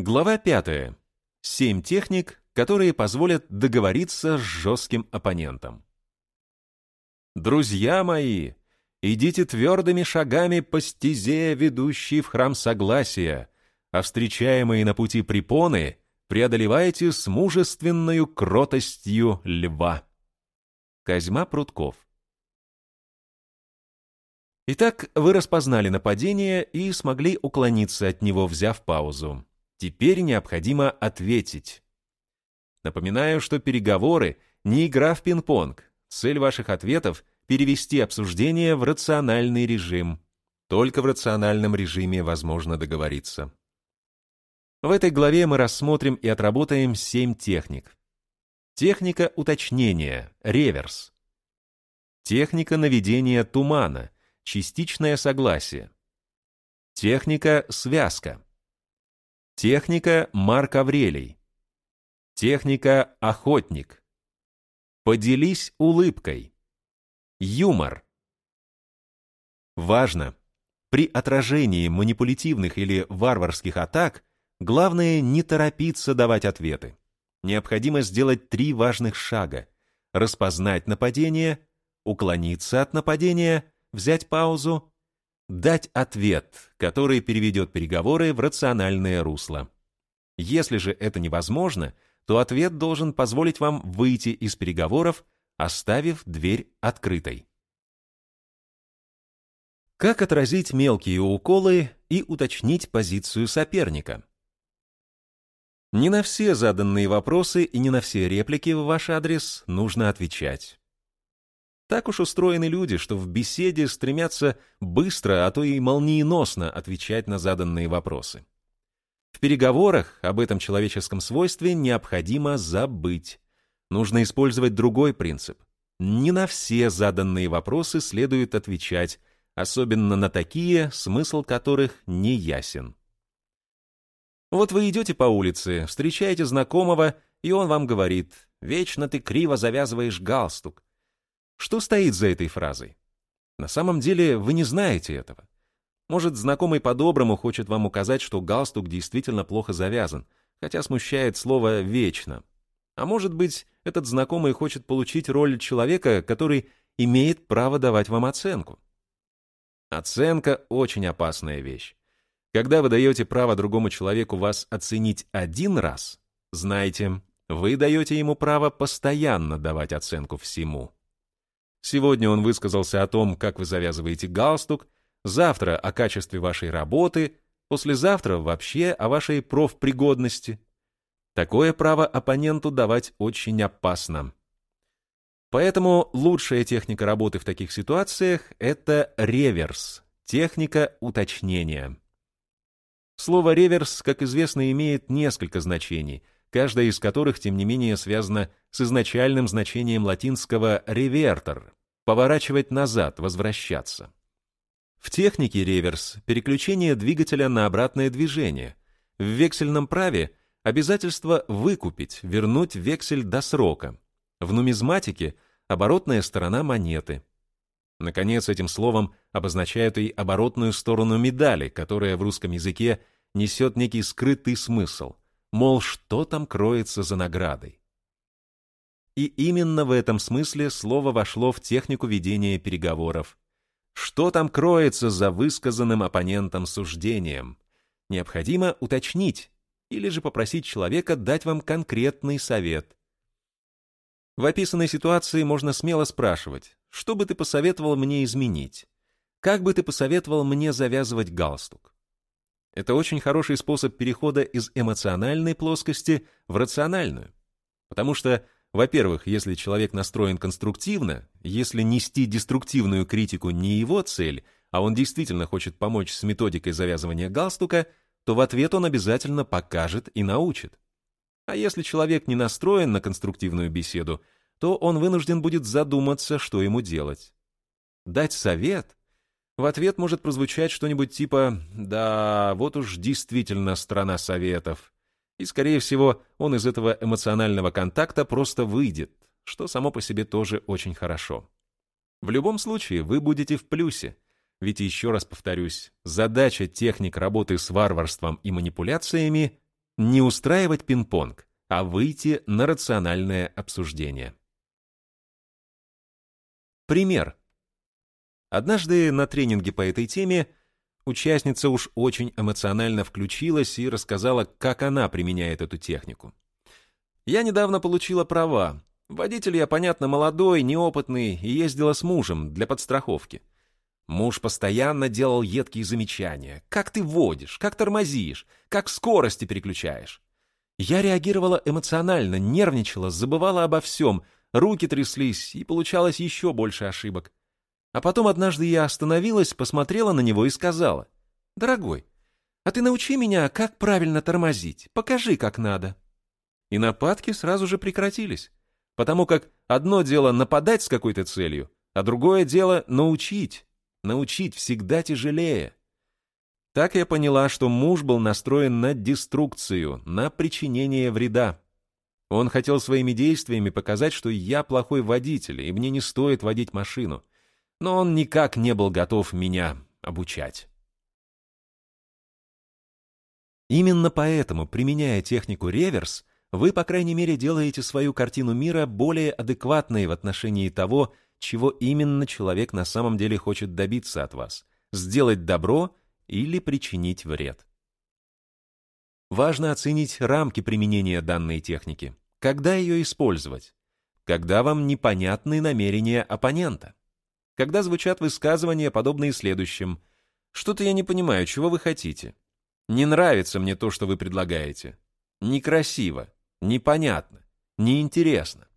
Глава 5. Семь техник, которые позволят договориться с жестким оппонентом. Друзья мои, идите твердыми шагами по стезе, ведущей в храм согласия, а встречаемые на пути препоны преодолевайте с мужественной кротостью льва. Козьма Прутков Итак, вы распознали нападение и смогли уклониться от него, взяв паузу. Теперь необходимо ответить. Напоминаю, что переговоры не игра в пинг-понг. Цель ваших ответов — перевести обсуждение в рациональный режим. Только в рациональном режиме возможно договориться. В этой главе мы рассмотрим и отработаем семь техник. Техника уточнения, реверс. Техника наведения тумана, частичное согласие. Техника связка. Техника Марк Аврелий. Техника охотник. Поделись улыбкой. Юмор. Важно! При отражении манипулятивных или варварских атак главное не торопиться давать ответы. Необходимо сделать три важных шага. Распознать нападение, уклониться от нападения, взять паузу дать ответ, который переведет переговоры в рациональное русло. Если же это невозможно, то ответ должен позволить вам выйти из переговоров, оставив дверь открытой. Как отразить мелкие уколы и уточнить позицию соперника? Не на все заданные вопросы и не на все реплики в ваш адрес нужно отвечать. Так уж устроены люди, что в беседе стремятся быстро, а то и молниеносно отвечать на заданные вопросы. В переговорах об этом человеческом свойстве необходимо забыть. Нужно использовать другой принцип. Не на все заданные вопросы следует отвечать, особенно на такие, смысл которых не ясен. Вот вы идете по улице, встречаете знакомого, и он вам говорит «Вечно ты криво завязываешь галстук». Что стоит за этой фразой? На самом деле вы не знаете этого. Может, знакомый по-доброму хочет вам указать, что галстук действительно плохо завязан, хотя смущает слово «вечно». А может быть, этот знакомый хочет получить роль человека, который имеет право давать вам оценку. Оценка – очень опасная вещь. Когда вы даете право другому человеку вас оценить один раз, знайте, вы даете ему право постоянно давать оценку всему. Сегодня он высказался о том, как вы завязываете галстук, завтра о качестве вашей работы, послезавтра вообще о вашей профпригодности. Такое право оппоненту давать очень опасно. Поэтому лучшая техника работы в таких ситуациях – это реверс, техника уточнения. Слово «реверс», как известно, имеет несколько значений, каждое из которых, тем не менее, связано с изначальным значением латинского «ревертор» — поворачивать назад, возвращаться. В технике реверс — переключение двигателя на обратное движение. В вексельном праве — обязательство выкупить, вернуть вексель до срока. В нумизматике — оборотная сторона монеты. Наконец, этим словом обозначают и оборотную сторону медали, которая в русском языке несет некий скрытый смысл, мол, что там кроется за наградой. И именно в этом смысле слово вошло в технику ведения переговоров. Что там кроется за высказанным оппонентом суждением? Необходимо уточнить или же попросить человека дать вам конкретный совет. В описанной ситуации можно смело спрашивать, что бы ты посоветовал мне изменить? Как бы ты посоветовал мне завязывать галстук? Это очень хороший способ перехода из эмоциональной плоскости в рациональную. Потому что во-первых, если человек настроен конструктивно, если нести деструктивную критику не его цель, а он действительно хочет помочь с методикой завязывания галстука, то в ответ он обязательно покажет и научит. А если человек не настроен на конструктивную беседу, то он вынужден будет задуматься, что ему делать. Дать совет? В ответ может прозвучать что-нибудь типа «Да, вот уж действительно страна советов», и, скорее всего, он из этого эмоционального контакта просто выйдет, что само по себе тоже очень хорошо. В любом случае, вы будете в плюсе. Ведь, еще раз повторюсь, задача техник работы с варварством и манипуляциями Не устраивать пинг-понг, а выйти на рациональное обсуждение. Пример. Однажды на тренинге по этой теме участница уж очень эмоционально включилась и рассказала, как она применяет эту технику. «Я недавно получила права. Водитель я, понятно, молодой, неопытный и ездила с мужем для подстраховки. Муж постоянно делал едкие замечания. «Как ты водишь? Как тормозишь? Как скорости переключаешь?» Я реагировала эмоционально, нервничала, забывала обо всем, руки тряслись, и получалось еще больше ошибок. А потом однажды я остановилась, посмотрела на него и сказала, «Дорогой, а ты научи меня, как правильно тормозить, покажи, как надо». И нападки сразу же прекратились, потому как одно дело нападать с какой-то целью, а другое дело научить. Научить всегда тяжелее. Так я поняла, что муж был настроен на деструкцию, на причинение вреда. Он хотел своими действиями показать, что я плохой водитель, и мне не стоит водить машину. Но он никак не был готов меня обучать. Именно поэтому, применяя технику реверс, вы, по крайней мере, делаете свою картину мира более адекватной в отношении того, чего именно человек на самом деле хочет добиться от вас – сделать добро или причинить вред. Важно оценить рамки применения данной техники, когда ее использовать, когда вам непонятны намерения оппонента, когда звучат высказывания, подобные следующим «Что-то я не понимаю, чего вы хотите? Не нравится мне то, что вы предлагаете. Некрасиво, непонятно, неинтересно».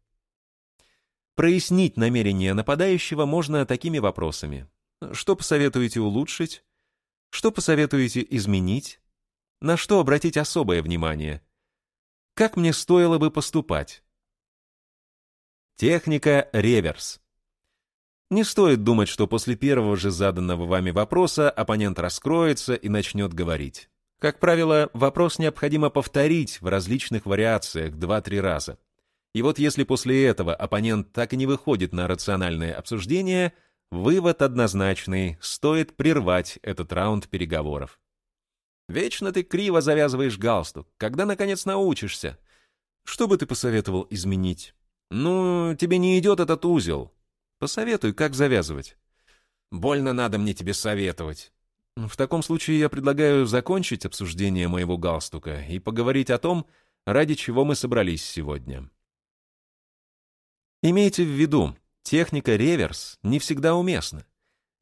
Прояснить намерения нападающего можно такими вопросами. Что посоветуете улучшить? Что посоветуете изменить? На что обратить особое внимание? Как мне стоило бы поступать? Техника реверс. Не стоит думать, что после первого же заданного вами вопроса оппонент раскроется и начнет говорить. Как правило, вопрос необходимо повторить в различных вариациях 2-3 раза. И вот если после этого оппонент так и не выходит на рациональное обсуждение, вывод однозначный – стоит прервать этот раунд переговоров. Вечно ты криво завязываешь галстук. Когда, наконец, научишься? Что бы ты посоветовал изменить? Ну, тебе не идет этот узел. Посоветуй, как завязывать. Больно надо мне тебе советовать. В таком случае я предлагаю закончить обсуждение моего галстука и поговорить о том, ради чего мы собрались сегодня. Имейте в виду, техника реверс не всегда уместна.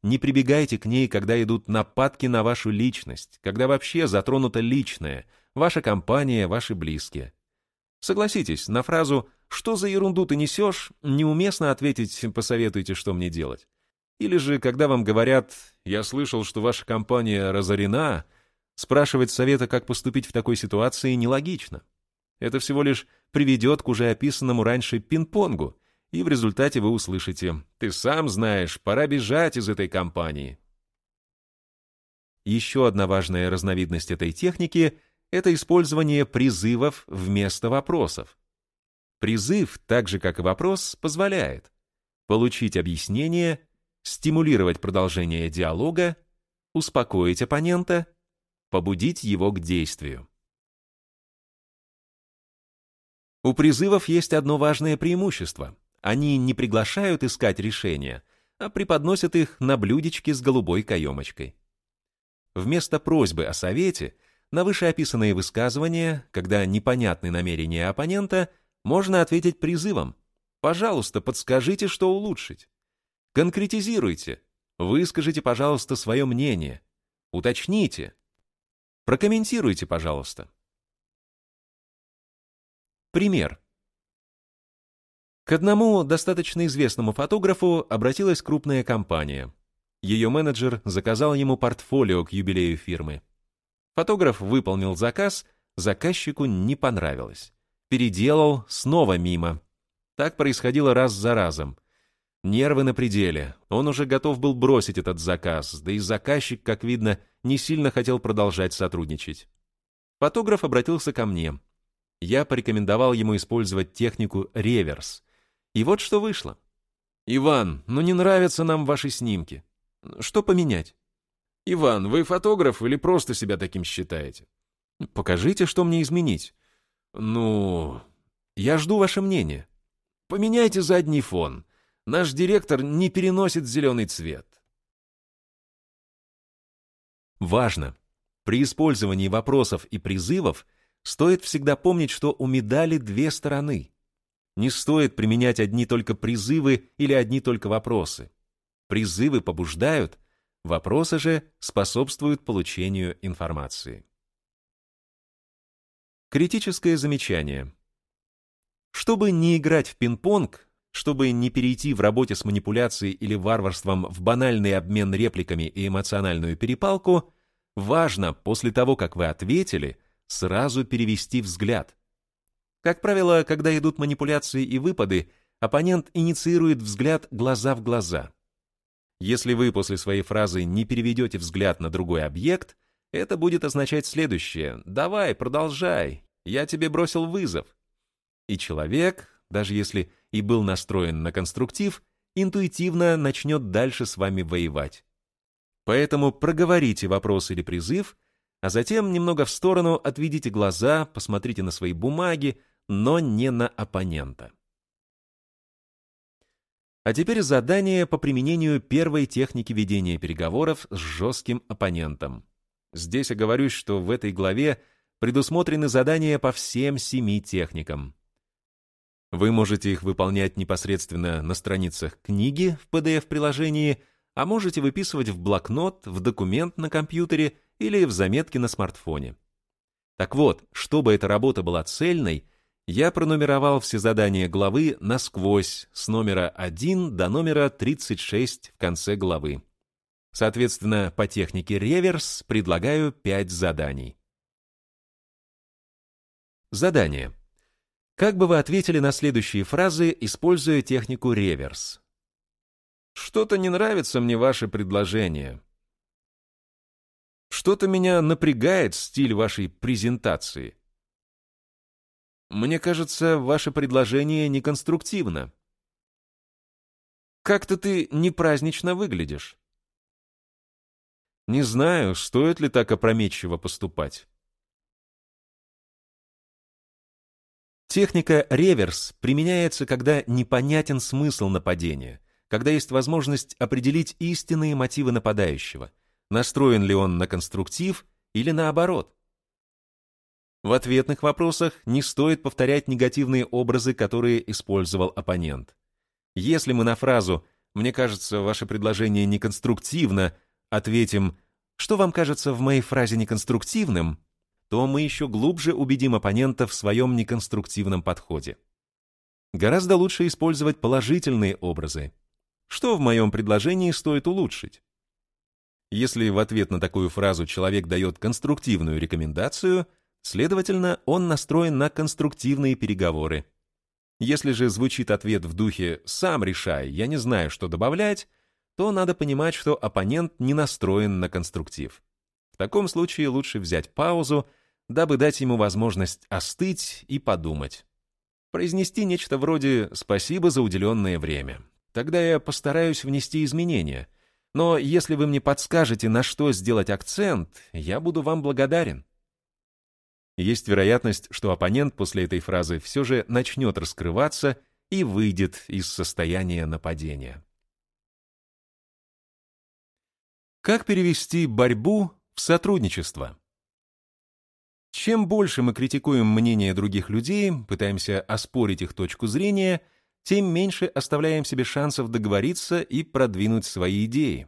Не прибегайте к ней, когда идут нападки на вашу личность, когда вообще затронуто личное, ваша компания, ваши близкие. Согласитесь, на фразу «Что за ерунду ты несешь?» неуместно ответить «Посоветуйте, что мне делать». Или же, когда вам говорят «Я слышал, что ваша компания разорена», спрашивать совета, как поступить в такой ситуации, нелогично. Это всего лишь приведет к уже описанному раньше пинг-понгу, и в результате вы услышите «Ты сам знаешь, пора бежать из этой компании». Еще одна важная разновидность этой техники — это использование призывов вместо вопросов. Призыв, так же как и вопрос, позволяет получить объяснение, стимулировать продолжение диалога, успокоить оппонента, побудить его к действию. У призывов есть одно важное преимущество — они не приглашают искать решения, а преподносят их на блюдечке с голубой каемочкой. Вместо просьбы о совете на вышеописанные высказывания, когда непонятны намерения оппонента, можно ответить призывом «Пожалуйста, подскажите, что улучшить». Конкретизируйте, выскажите, пожалуйста, свое мнение, уточните, прокомментируйте, пожалуйста. Пример. К одному достаточно известному фотографу обратилась крупная компания. Ее менеджер заказал ему портфолио к юбилею фирмы. Фотограф выполнил заказ, заказчику не понравилось. Переделал, снова мимо. Так происходило раз за разом. Нервы на пределе. Он уже готов был бросить этот заказ, да и заказчик, как видно, не сильно хотел продолжать сотрудничать. Фотограф обратился ко мне. Я порекомендовал ему использовать технику реверс — и вот что вышло. «Иван, ну не нравятся нам ваши снимки. Что поменять?» «Иван, вы фотограф или просто себя таким считаете?» Покажите, что мне изменить. Ну, я жду ваше мнение. Поменяйте задний фон. Наш директор не переносит зеленый цвет. Важно! При использовании вопросов и призывов стоит всегда помнить, что у медали две стороны. Не стоит применять одни только призывы или одни только вопросы. Призывы побуждают, вопросы же способствуют получению информации. Критическое замечание. Чтобы не играть в пинг-понг, чтобы не перейти в работе с манипуляцией или варварством в банальный обмен репликами и эмоциональную перепалку, важно после того, как вы ответили, сразу перевести взгляд. Как правило, когда идут манипуляции и выпады, оппонент инициирует взгляд глаза в глаза. Если вы после своей фразы не переведете взгляд на другой объект, это будет означать следующее «давай, продолжай, я тебе бросил вызов». И человек, даже если и был настроен на конструктив, интуитивно начнет дальше с вами воевать. Поэтому проговорите вопрос или призыв, а затем немного в сторону отведите глаза, посмотрите на свои бумаги, но не на оппонента. А теперь задание по применению первой техники ведения переговоров с жестким оппонентом. Здесь оговорюсь, что в этой главе предусмотрены задания по всем семи техникам. Вы можете их выполнять непосредственно на страницах книги в PDF-приложении, а можете выписывать в блокнот, в документ на компьютере или в заметки на смартфоне. Так вот, чтобы эта работа была цельной, я пронумеровал все задания главы насквозь с номера 1 до номера 36 в конце главы. Соответственно, по технике реверс предлагаю 5 заданий. Задание. Как бы вы ответили на следующие фразы, используя технику реверс? Что-то не нравится мне ваше предложение. Что-то меня напрягает стиль вашей презентации. Мне кажется, ваше предложение неконструктивно. Как-то ты не празднично выглядишь. Не знаю, стоит ли так опрометчиво поступать. Техника реверс применяется, когда непонятен смысл нападения, когда есть возможность определить истинные мотивы нападающего, настроен ли он на конструктив или наоборот. В ответных вопросах не стоит повторять негативные образы, которые использовал оппонент. Если мы на фразу «Мне кажется, ваше предложение неконструктивно» ответим «Что вам кажется в моей фразе неконструктивным?», то мы еще глубже убедим оппонента в своем неконструктивном подходе. Гораздо лучше использовать положительные образы. Что в моем предложении стоит улучшить? Если в ответ на такую фразу человек дает конструктивную рекомендацию, следовательно, он настроен на конструктивные переговоры. Если же звучит ответ в духе «сам решай, я не знаю, что добавлять», то надо понимать, что оппонент не настроен на конструктив. В таком случае лучше взять паузу дабы дать ему возможность остыть и подумать. Произнести нечто вроде «спасибо за уделенное время». Тогда я постараюсь внести изменения. Но если вы мне подскажете, на что сделать акцент, я буду вам благодарен. Есть вероятность, что оппонент после этой фразы все же начнет раскрываться и выйдет из состояния нападения. Как перевести борьбу в сотрудничество? Чем больше мы критикуем мнение других людей, пытаемся оспорить их точку зрения, тем меньше оставляем себе шансов договориться и продвинуть свои идеи.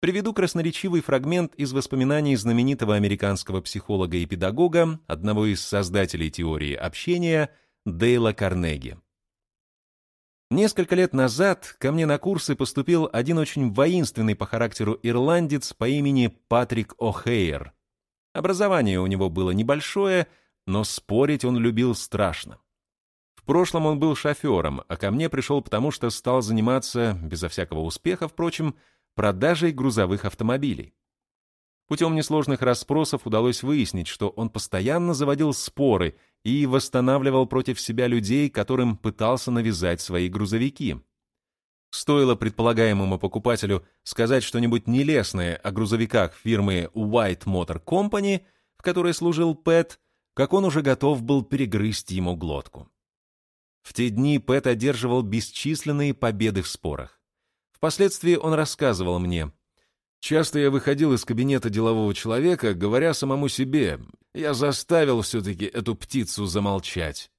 Приведу красноречивый фрагмент из воспоминаний знаменитого американского психолога и педагога, одного из создателей теории общения, Дейла Карнеги. Несколько лет назад ко мне на курсы поступил один очень воинственный по характеру ирландец по имени Патрик О'Хейер – Образование у него было небольшое, но спорить он любил страшно. В прошлом он был шофером, а ко мне пришел потому, что стал заниматься, безо всякого успеха, впрочем, продажей грузовых автомобилей. Путем несложных расспросов удалось выяснить, что он постоянно заводил споры и восстанавливал против себя людей, которым пытался навязать свои грузовики. Стоило предполагаемому покупателю сказать что-нибудь нелестное о грузовиках фирмы White Motor Company, в которой служил Пэт, как он уже готов был перегрызть ему глотку. В те дни Пэт одерживал бесчисленные победы в спорах. Впоследствии он рассказывал мне, «Часто я выходил из кабинета делового человека, говоря самому себе, я заставил все-таки эту птицу замолчать.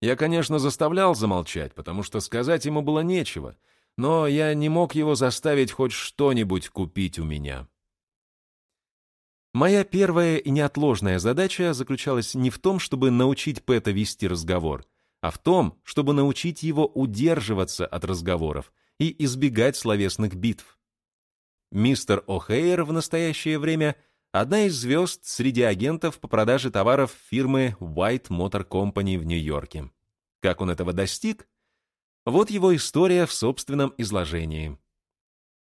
Я, конечно, заставлял замолчать, потому что сказать ему было нечего, но я не мог его заставить хоть что-нибудь купить у меня. Моя первая и неотложная задача заключалась не в том, чтобы научить Пэта вести разговор, а в том, чтобы научить его удерживаться от разговоров и избегать словесных битв. Мистер О'Хейр в настоящее время одна из звезд среди агентов по продаже товаров фирмы White Motor Company в Нью-Йорке. Как он этого достиг? Вот его история в собственном изложении.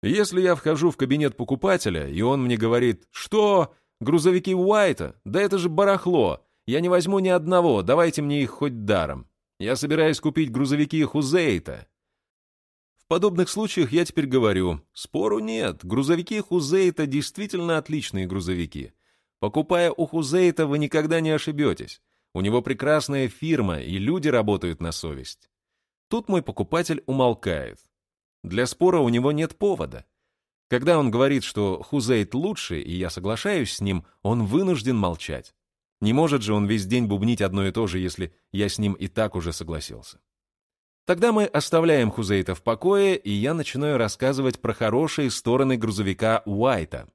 Если я вхожу в кабинет покупателя, и он мне говорит, что, грузовики Уайта, да это же барахло, я не возьму ни одного, давайте мне их хоть даром. Я собираюсь купить грузовики Хузейта. Подобных случаях я теперь говорю, спору нет, грузовики Хузейта действительно отличные грузовики. Покупая у Хузейта, вы никогда не ошибетесь. У него прекрасная фирма, и люди работают на совесть. Тут мой покупатель умолкает. Для спора у него нет повода. Когда он говорит, что Хузейт лучше, и я соглашаюсь с ним, он вынужден молчать. Не может же он весь день бубнить одно и то же, если я с ним и так уже согласился. Тогда мы оставляем Хузейта в покое, и я начинаю рассказывать про хорошие стороны грузовика Уайта.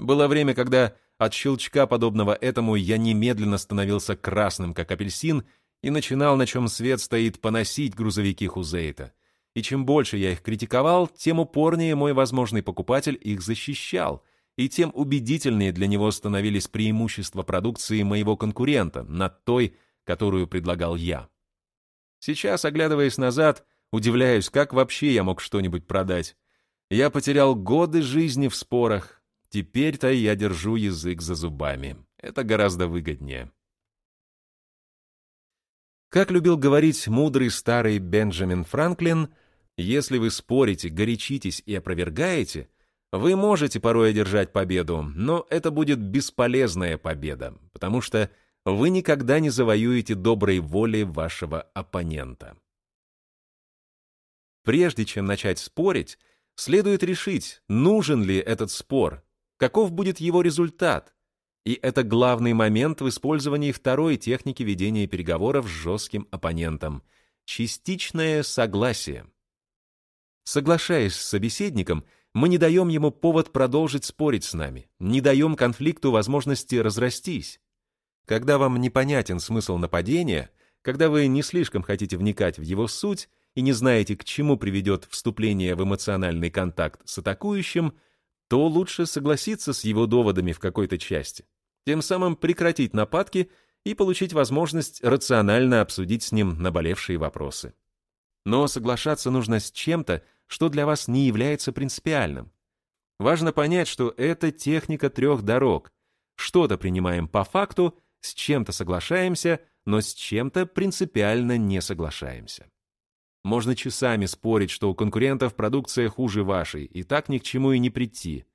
Было время, когда от щелчка, подобного этому, я немедленно становился красным, как апельсин, и начинал, на чем свет стоит, поносить грузовики Хузейта. И чем больше я их критиковал, тем упорнее мой возможный покупатель их защищал, и тем убедительнее для него становились преимущества продукции моего конкурента над той, которую предлагал я. Сейчас, оглядываясь назад, удивляюсь, как вообще я мог что-нибудь продать. Я потерял годы жизни в спорах. Теперь-то я держу язык за зубами. Это гораздо выгоднее. Как любил говорить мудрый старый Бенджамин Франклин, если вы спорите, горячитесь и опровергаете, вы можете порой одержать победу, но это будет бесполезная победа, потому что вы никогда не завоюете доброй воли вашего оппонента. Прежде чем начать спорить, следует решить, нужен ли этот спор, каков будет его результат, и это главный момент в использовании второй техники ведения переговоров с жестким оппонентом – частичное согласие. Соглашаясь с собеседником, мы не даем ему повод продолжить спорить с нами, не даем конфликту возможности разрастись. Когда вам непонятен смысл нападения, когда вы не слишком хотите вникать в его суть и не знаете, к чему приведет вступление в эмоциональный контакт с атакующим – то лучше согласиться с его доводами в какой-то части, тем самым прекратить нападки и получить возможность рационально обсудить с ним наболевшие вопросы. Но соглашаться нужно с чем-то, что для вас не является принципиальным. Важно понять, что это техника трех дорог. Что-то принимаем по факту, с чем-то соглашаемся, но с чем-то принципиально не соглашаемся. Можно часами спорить, что у конкурентов продукция хуже вашей, и так ни к чему и не прийти.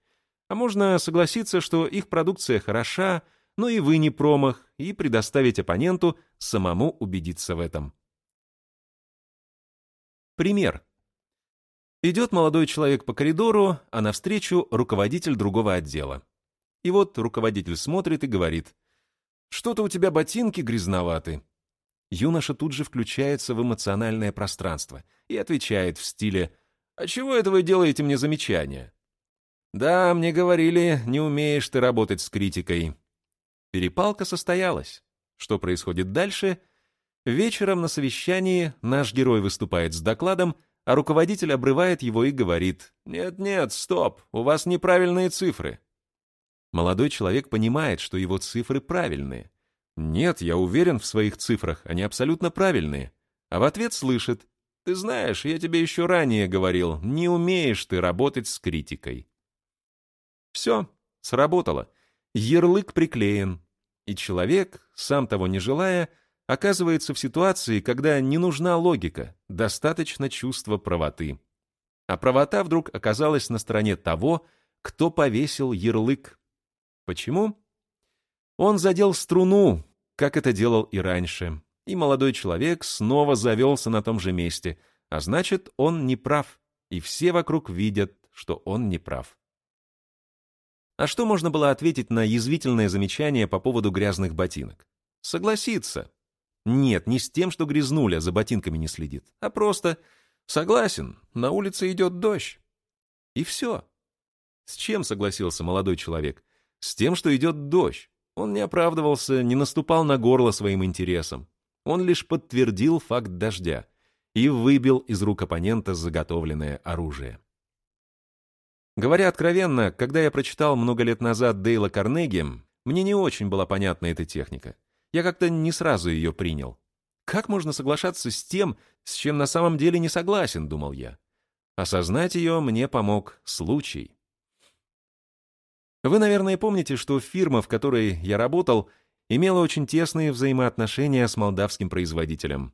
А можно согласиться, что их продукция хороша, но и вы не промах, и предоставить оппоненту самому убедиться в этом. Пример. Идет молодой человек по коридору, а навстречу руководитель другого отдела. И вот руководитель смотрит и говорит, «Что-то у тебя ботинки грязноваты юноша тут же включается в эмоциональное пространство и отвечает в стиле «А чего это вы делаете мне замечания?» «Да, мне говорили, не умеешь ты работать с критикой». Перепалка состоялась. Что происходит дальше? Вечером на совещании наш герой выступает с докладом, а руководитель обрывает его и говорит «Нет-нет, стоп, у вас неправильные цифры». Молодой человек понимает, что его цифры правильные, «Нет, я уверен в своих цифрах, они абсолютно правильные». А в ответ слышит, «Ты знаешь, я тебе еще ранее говорил, не умеешь ты работать с критикой». Все, сработало. Ярлык приклеен. И человек, сам того не желая, оказывается в ситуации, когда не нужна логика, достаточно чувства правоты. А правота вдруг оказалась на стороне того, кто повесил ярлык. Почему? Он задел струну, как это делал и раньше, и молодой человек снова завелся на том же месте, а значит, он не прав, и все вокруг видят, что он не прав. А что можно было ответить на язвительное замечание по поводу грязных ботинок? Согласиться. Нет, не с тем, что грязнуля за ботинками не следит, а просто «согласен, на улице идет дождь». И все. С чем согласился молодой человек? С тем, что идет дождь. Он не оправдывался, не наступал на горло своим интересам. Он лишь подтвердил факт дождя и выбил из рук оппонента заготовленное оружие. Говоря откровенно, когда я прочитал много лет назад Дейла Карнеги, мне не очень была понятна эта техника. Я как-то не сразу ее принял. Как можно соглашаться с тем, с чем на самом деле не согласен, думал я. Осознать ее мне помог случай. Вы, наверное, помните, что фирма, в которой я работал, имела очень тесные взаимоотношения с молдавским производителем.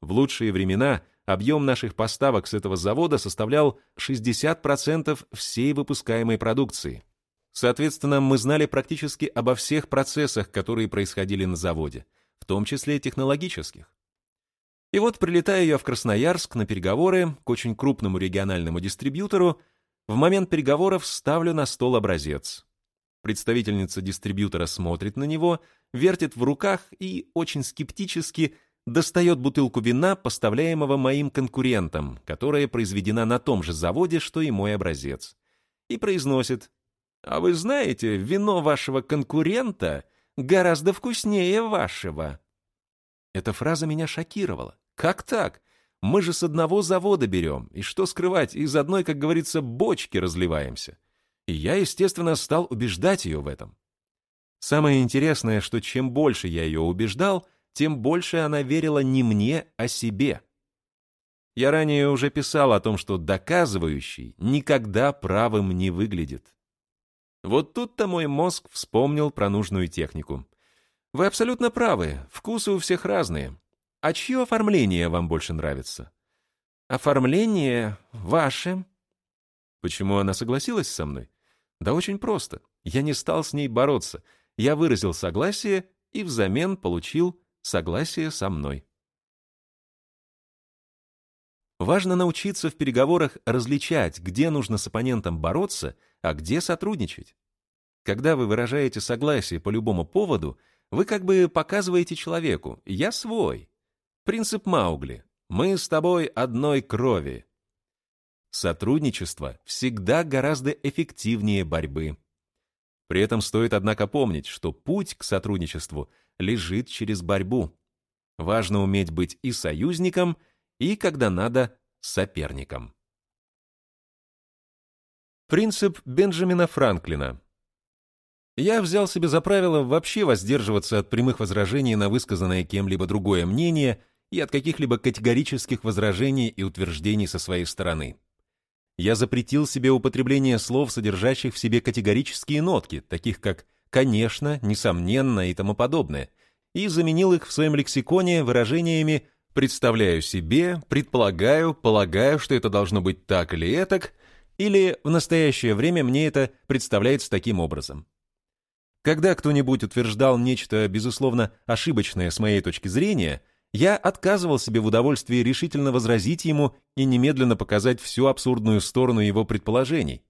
В лучшие времена объем наших поставок с этого завода составлял 60% всей выпускаемой продукции. Соответственно, мы знали практически обо всех процессах, которые происходили на заводе, в том числе технологических. И вот прилетаю я в Красноярск на переговоры к очень крупному региональному дистрибьютору, в момент переговоров ставлю на стол образец. Представительница дистрибьютора смотрит на него, вертит в руках и очень скептически достает бутылку вина, поставляемого моим конкурентам, которая произведена на том же заводе, что и мой образец, и произносит «А вы знаете, вино вашего конкурента гораздо вкуснее вашего». Эта фраза меня шокировала. Как так? Мы же с одного завода берем, и что скрывать, из одной, как говорится, бочки разливаемся. И я, естественно, стал убеждать ее в этом. Самое интересное, что чем больше я ее убеждал, тем больше она верила не мне, а себе. Я ранее уже писал о том, что доказывающий никогда правым не выглядит. Вот тут-то мой мозг вспомнил про нужную технику. Вы абсолютно правы, вкусы у всех разные. А чье оформление вам больше нравится? Оформление ваше. Почему она согласилась со мной? Да очень просто. Я не стал с ней бороться. Я выразил согласие и взамен получил согласие со мной. Важно научиться в переговорах различать, где нужно с оппонентом бороться, а где сотрудничать. Когда вы выражаете согласие по любому поводу, вы как бы показываете человеку «я свой». Принцип Маугли «мы с тобой одной крови». Сотрудничество всегда гораздо эффективнее борьбы. При этом стоит, однако, помнить, что путь к сотрудничеству лежит через борьбу. Важно уметь быть и союзником, и, когда надо, соперником. Принцип Бенджамина Франклина. Я взял себе за правило вообще воздерживаться от прямых возражений на высказанное кем-либо другое мнение и от каких-либо категорических возражений и утверждений со своей стороны я запретил себе употребление слов, содержащих в себе категорические нотки, таких как «конечно», «несомненно» и тому подобное, и заменил их в своем лексиконе выражениями «представляю себе», «предполагаю», «полагаю, что это должно быть так или этак», или «в настоящее время мне это представляется таким образом». Когда кто-нибудь утверждал нечто, безусловно, ошибочное с моей точки зрения – я отказывал себе в удовольствии решительно возразить ему и немедленно показать всю абсурдную сторону его предположений.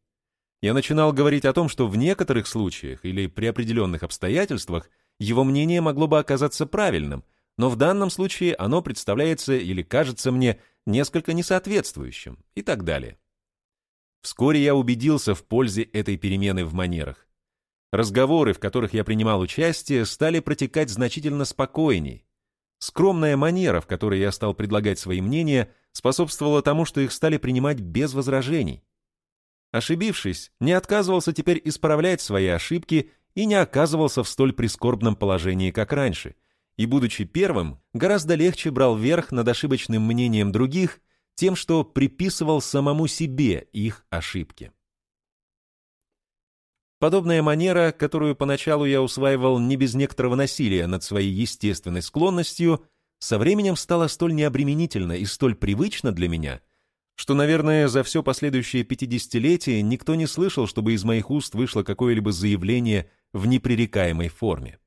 Я начинал говорить о том, что в некоторых случаях или при определенных обстоятельствах его мнение могло бы оказаться правильным, но в данном случае оно представляется или кажется мне несколько несоответствующим и так далее. Вскоре я убедился в пользе этой перемены в манерах. Разговоры, в которых я принимал участие, стали протекать значительно спокойней, Скромная манера, в которой я стал предлагать свои мнения, способствовала тому, что их стали принимать без возражений. Ошибившись, не отказывался теперь исправлять свои ошибки и не оказывался в столь прискорбном положении, как раньше, и, будучи первым, гораздо легче брал верх над ошибочным мнением других тем, что приписывал самому себе их ошибки. Подобная манера, которую поначалу я усваивал не без некоторого насилия над своей естественной склонностью, со временем стала столь необременительна и столь привычна для меня, что, наверное, за все последующее пятидесятилетие никто не слышал, чтобы из моих уст вышло какое-либо заявление в непререкаемой форме.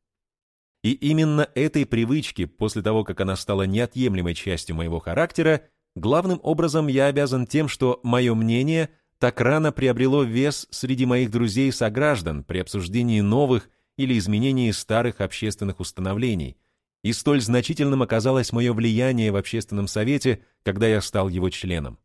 И именно этой привычке, после того, как она стала неотъемлемой частью моего характера, главным образом я обязан тем, что мое мнение так рано приобрело вес среди моих друзей-сограждан при обсуждении новых или изменении старых общественных установлений, и столь значительным оказалось мое влияние в общественном совете, когда я стал его членом.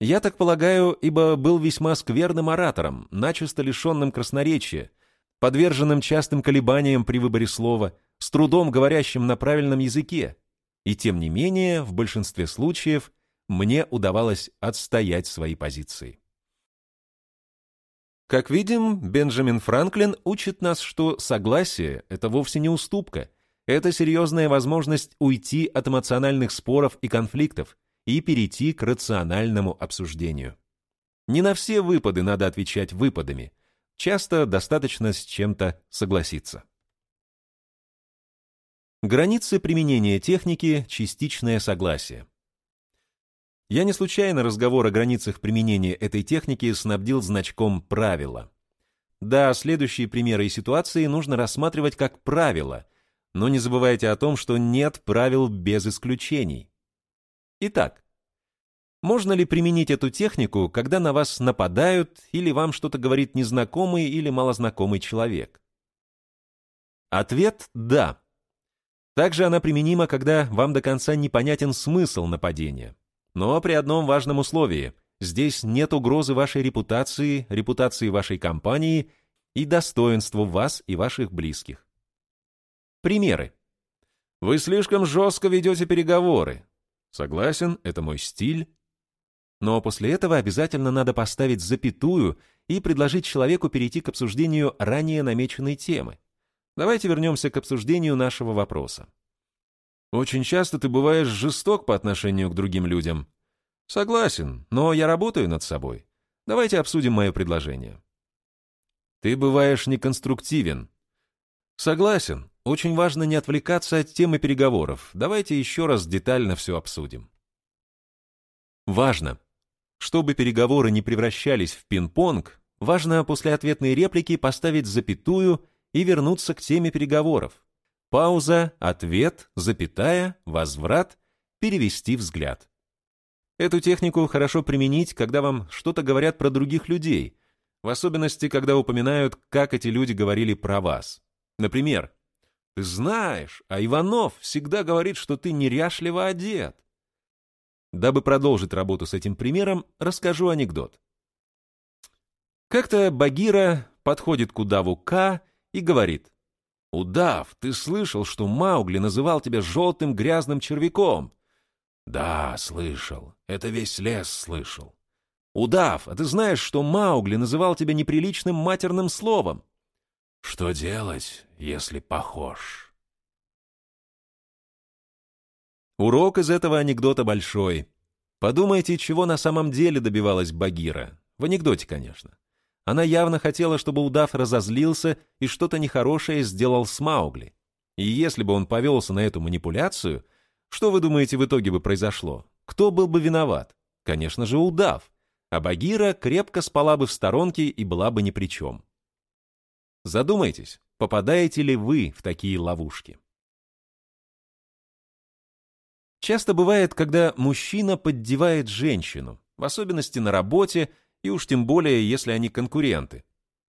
Я так полагаю, ибо был весьма скверным оратором, начисто лишенным красноречия, подверженным частым колебаниям при выборе слова, с трудом говорящим на правильном языке, и тем не менее, в большинстве случаев, мне удавалось отстоять свои позиции. Как видим, Бенджамин Франклин учит нас, что согласие — это вовсе не уступка, это серьезная возможность уйти от эмоциональных споров и конфликтов, и перейти к рациональному обсуждению. Не на все выпады надо отвечать выпадами. Часто достаточно с чем-то согласиться. Границы применения техники – частичное согласие. Я не случайно разговор о границах применения этой техники снабдил значком «правило». Да, следующие примеры и ситуации нужно рассматривать как правило, но не забывайте о том, что нет правил без исключений. Итак, можно ли применить эту технику, когда на вас нападают или вам что-то говорит незнакомый или малознакомый человек? Ответ – да. Также она применима, когда вам до конца непонятен смысл нападения. Но при одном важном условии – здесь нет угрозы вашей репутации, репутации вашей компании и достоинству вас и ваших близких. Примеры. Вы слишком жестко ведете переговоры. Согласен, это мой стиль. Но после этого обязательно надо поставить запятую и предложить человеку перейти к обсуждению ранее намеченной темы. Давайте вернемся к обсуждению нашего вопроса. Очень часто ты бываешь жесток по отношению к другим людям. Согласен, но я работаю над собой. Давайте обсудим мое предложение. Ты бываешь неконструктивен. Согласен, очень важно не отвлекаться от темы переговоров. Давайте еще раз детально все обсудим. Важно. Чтобы переговоры не превращались в пинг-понг, важно после ответной реплики поставить запятую и вернуться к теме переговоров. Пауза, ответ, запятая, возврат, перевести взгляд. Эту технику хорошо применить, когда вам что-то говорят про других людей, в особенности, когда упоминают, как эти люди говорили про вас. Например, ты знаешь, а Иванов всегда говорит, что ты неряшливо одет. Дабы продолжить работу с этим примером, расскажу анекдот. Как-то Багира подходит к удаву К и говорит, «Удав, ты слышал, что Маугли называл тебя желтым грязным червяком?» «Да, слышал. Это весь лес слышал». «Удав, а ты знаешь, что Маугли называл тебя неприличным матерным словом?» Что делать, если похож? Урок из этого анекдота большой. Подумайте, чего на самом деле добивалась Багира. В анекдоте, конечно. Она явно хотела, чтобы удав разозлился и что-то нехорошее сделал с Маугли. И если бы он повелся на эту манипуляцию, что вы думаете в итоге бы произошло? Кто был бы виноват? Конечно же, удав. А Багира крепко спала бы в сторонке и была бы ни при чем. Задумайтесь, попадаете ли вы в такие ловушки. Часто бывает, когда мужчина поддевает женщину, в особенности на работе, и уж тем более, если они конкуренты.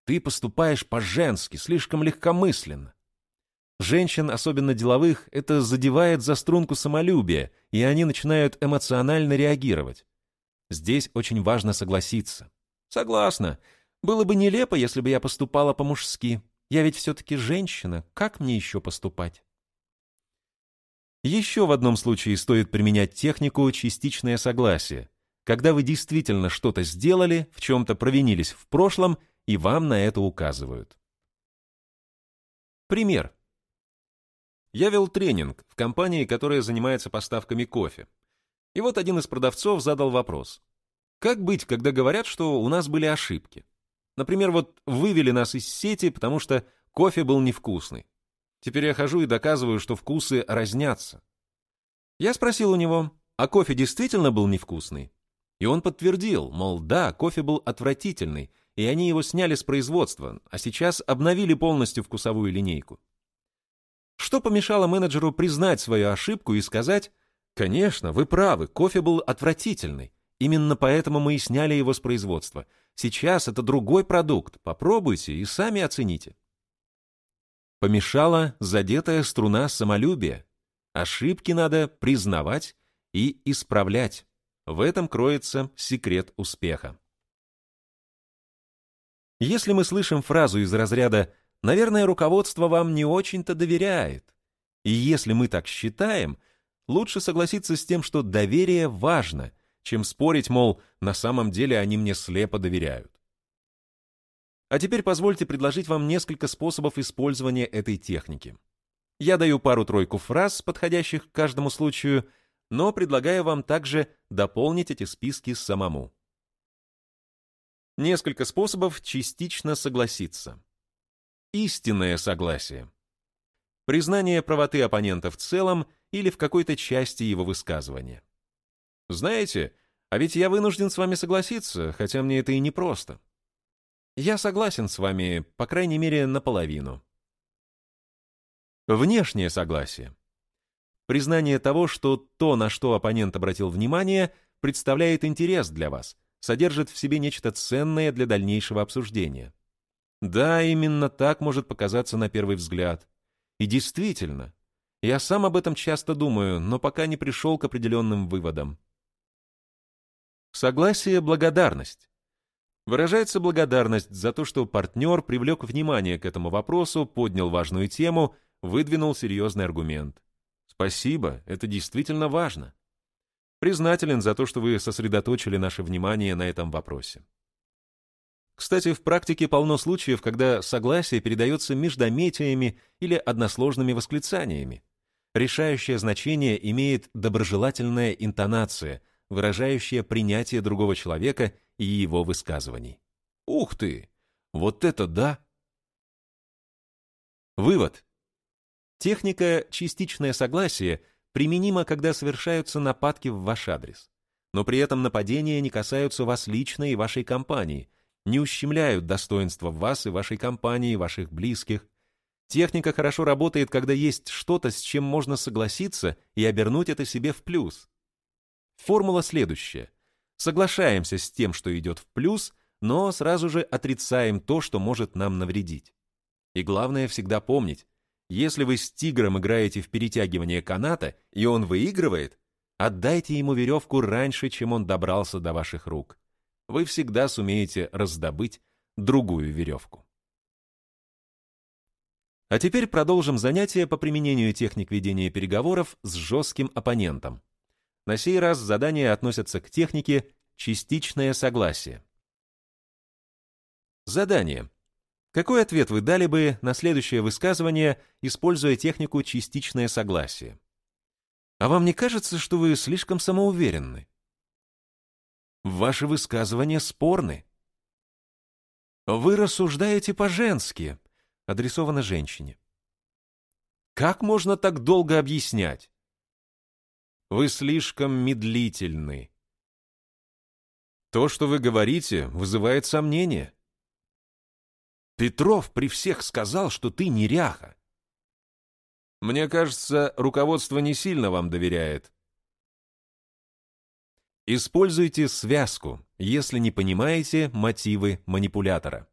Ты поступаешь по-женски, слишком легкомысленно. Женщин, особенно деловых, это задевает за струнку самолюбия, и они начинают эмоционально реагировать. Здесь очень важно согласиться. Согласна, было бы нелепо, если бы я поступала по-мужски. Я ведь все-таки женщина, как мне еще поступать? Еще в одном случае стоит применять технику «частичное согласие», когда вы действительно что-то сделали, в чем-то провинились в прошлом, и вам на это указывают. Пример. Я вел тренинг в компании, которая занимается поставками кофе. И вот один из продавцов задал вопрос. Как быть, когда говорят, что у нас были ошибки? Например, вот вывели нас из сети, потому что кофе был невкусный. Теперь я хожу и доказываю, что вкусы разнятся. Я спросил у него, а кофе действительно был невкусный? И он подтвердил, мол, да, кофе был отвратительный, и они его сняли с производства, а сейчас обновили полностью вкусовую линейку. Что помешало менеджеру признать свою ошибку и сказать, «Конечно, вы правы, кофе был отвратительный. Именно поэтому мы и сняли его с производства. Сейчас это другой продукт. Попробуйте и сами оцените». Помешала задетая струна самолюбия. Ошибки надо признавать и исправлять. В этом кроется секрет успеха. Если мы слышим фразу из разряда «наверное, руководство вам не очень-то доверяет», и если мы так считаем, лучше согласиться с тем, что доверие важно, чем спорить, мол, на самом деле они мне слепо доверяют. А теперь позвольте предложить вам несколько способов использования этой техники. Я даю пару-тройку фраз, подходящих к каждому случаю, но предлагаю вам также дополнить эти списки самому. Несколько способов частично согласиться. Истинное согласие. Признание правоты оппонента в целом или в какой-то части его высказывания. Знаете, а ведь я вынужден с вами согласиться, хотя мне это и не просто. Я согласен с вами, по крайней мере, наполовину. Внешнее согласие. Признание того, что то, на что оппонент обратил внимание, представляет интерес для вас, содержит в себе нечто ценное для дальнейшего обсуждения. Да, именно так может показаться на первый взгляд. И действительно, я сам об этом часто думаю, но пока не пришел к определенным выводам. Согласие – благодарность. Выражается благодарность за то, что партнер привлек внимание к этому вопросу, поднял важную тему – выдвинул серьезный аргумент. Спасибо, это действительно важно. Признателен за то, что вы сосредоточили наше внимание на этом вопросе. Кстати, в практике полно случаев, когда согласие передается междометиями или односложными восклицаниями. Решающее значение имеет доброжелательная интонация, выражающая принятие другого человека и его высказываний. Ух ты! Вот это да! Вывод. Техника «частичное согласие» применима, когда совершаются нападки в ваш адрес. Но при этом нападения не касаются вас лично и вашей компании, не ущемляют достоинства вас и вашей компании, ваших близких. Техника хорошо работает, когда есть что-то, с чем можно согласиться и обернуть это себе в плюс. Формула следующая. Соглашаемся с тем, что идет в плюс, но сразу же отрицаем то, что может нам навредить. И главное всегда помнить, если вы с тигром играете в перетягивание каната, и он выигрывает, отдайте ему веревку раньше, чем он добрался до ваших рук. Вы всегда сумеете раздобыть другую веревку. А теперь продолжим занятие по применению техник ведения переговоров с жестким оппонентом. На сей раз задания относятся к технике «частичное согласие». Задание. Какой ответ вы дали бы на следующее высказывание, используя технику «частичное согласие»? А вам не кажется, что вы слишком самоуверенны? Ваши высказывания спорны. Вы рассуждаете по-женски, адресовано женщине. Как можно так долго объяснять? Вы слишком медлительны. То, что вы говорите, вызывает сомнения. Петров при всех сказал, что ты неряха. Мне кажется, руководство не сильно вам доверяет. Используйте связку, если не понимаете мотивы манипулятора.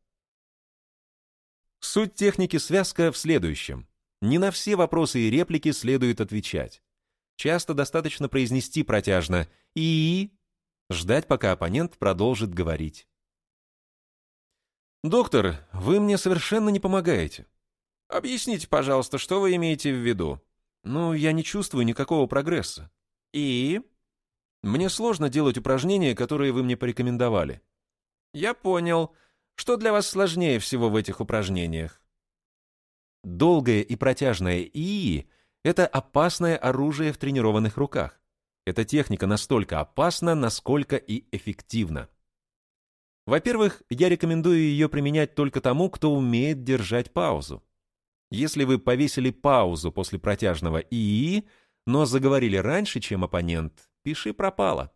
Суть техники связка в следующем. Не на все вопросы и реплики следует отвечать. Часто достаточно произнести протяжно «и», ждать, пока оппонент продолжит говорить. «Доктор, вы мне совершенно не помогаете. Объясните, пожалуйста, что вы имеете в виду?» «Ну, я не чувствую никакого прогресса». «И?» «Мне сложно делать упражнения, которые вы мне порекомендовали». «Я понял. Что для вас сложнее всего в этих упражнениях?» Долгое и протяжное «и» — это опасное оружие в тренированных руках. Эта техника настолько опасна, насколько и эффективна. Во-первых, я рекомендую ее применять только тому, кто умеет держать паузу. Если вы повесили паузу после протяжного «ии», но заговорили раньше, чем оппонент, пиши пропало.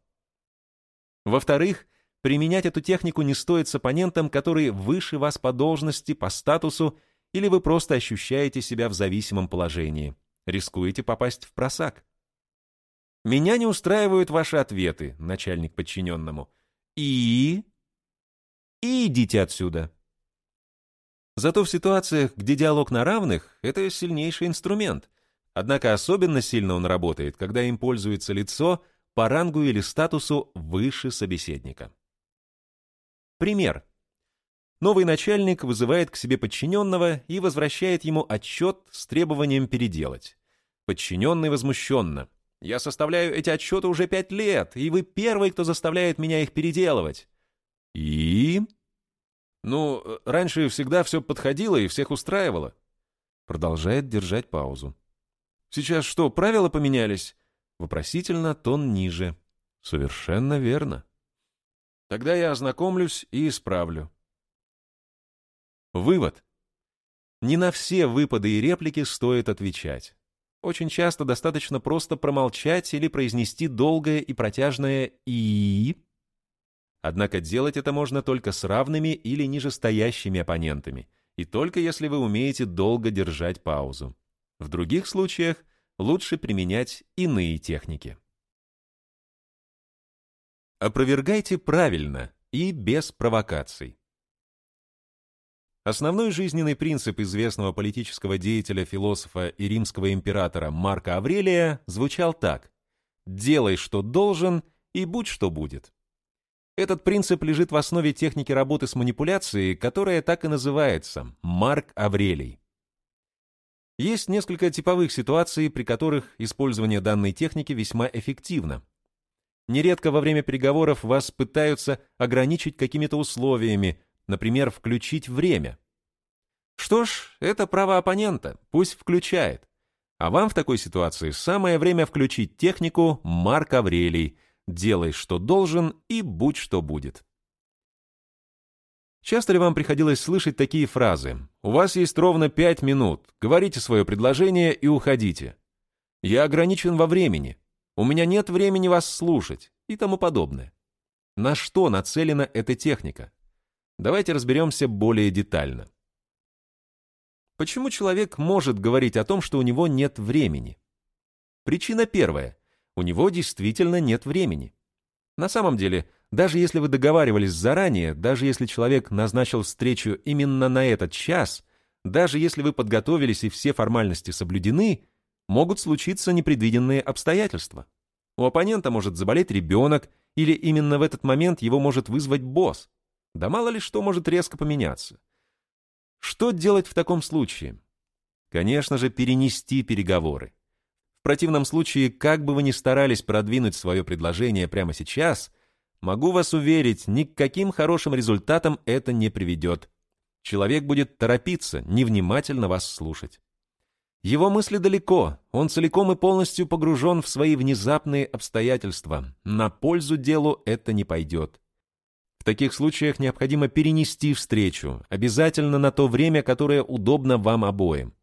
Во-вторых, применять эту технику не стоит с оппонентом, который выше вас по должности, по статусу или вы просто ощущаете себя в зависимом положении. Рискуете попасть в просак. Меня не устраивают ваши ответы, начальник подчиненному. И... И идите отсюда. Зато в ситуациях, где диалог на равных, это сильнейший инструмент. Однако особенно сильно он работает, когда им пользуется лицо по рангу или статусу выше собеседника. Пример. Новый начальник вызывает к себе подчиненного и возвращает ему отчет с требованием переделать. Подчиненный возмущенно. «Я составляю эти отчеты уже пять лет, и вы первый, кто заставляет меня их переделывать». «И?» Ну, э, раньше всегда все подходило и всех устраивало. Продолжает держать паузу. Сейчас что, правила поменялись? Вопросительно тон ниже. Совершенно верно. Тогда я ознакомлюсь и исправлю. Вывод. Не на все выпады и реплики стоит отвечать. Очень часто достаточно просто промолчать или произнести долгое и протяжное «и», Однако делать это можно только с равными или нижестоящими оппонентами, и только если вы умеете долго держать паузу. В других случаях лучше применять иные техники. Опровергайте правильно и без провокаций. Основной жизненный принцип известного политического деятеля, философа и римского императора Марка Аврелия звучал так «Делай, что должен, и будь, что будет». Этот принцип лежит в основе техники работы с манипуляцией, которая так и называется – Марк Аврелий. Есть несколько типовых ситуаций, при которых использование данной техники весьма эффективно. Нередко во время переговоров вас пытаются ограничить какими-то условиями, например, включить время. Что ж, это право оппонента, пусть включает. А вам в такой ситуации самое время включить технику Марк Аврелий – делай, что должен, и будь, что будет. Часто ли вам приходилось слышать такие фразы? «У вас есть ровно пять минут, говорите свое предложение и уходите». «Я ограничен во времени», «У меня нет времени вас слушать» и тому подобное. На что нацелена эта техника? Давайте разберемся более детально. Почему человек может говорить о том, что у него нет времени? Причина первая у него действительно нет времени. На самом деле, даже если вы договаривались заранее, даже если человек назначил встречу именно на этот час, даже если вы подготовились и все формальности соблюдены, могут случиться непредвиденные обстоятельства. У оппонента может заболеть ребенок, или именно в этот момент его может вызвать босс. Да мало ли что может резко поменяться. Что делать в таком случае? Конечно же, перенести переговоры. В противном случае, как бы вы ни старались продвинуть свое предложение прямо сейчас, могу вас уверить, ни к каким хорошим результатам это не приведет. Человек будет торопиться, невнимательно вас слушать. Его мысли далеко, он целиком и полностью погружен в свои внезапные обстоятельства. На пользу делу это не пойдет. В таких случаях необходимо перенести встречу, обязательно на то время, которое удобно вам обоим.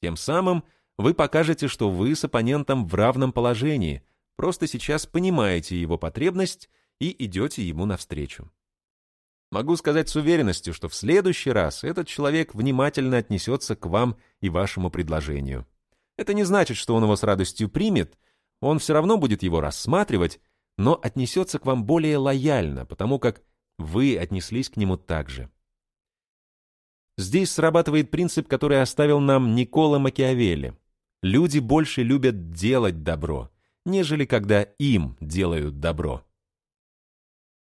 Тем самым вы покажете, что вы с оппонентом в равном положении, просто сейчас понимаете его потребность и идете ему навстречу. Могу сказать с уверенностью, что в следующий раз этот человек внимательно отнесется к вам и вашему предложению. Это не значит, что он его с радостью примет, он все равно будет его рассматривать, но отнесется к вам более лояльно, потому как вы отнеслись к нему так же. Здесь срабатывает принцип, который оставил нам Никола Макиавелли. Люди больше любят делать добро, нежели когда им делают добро.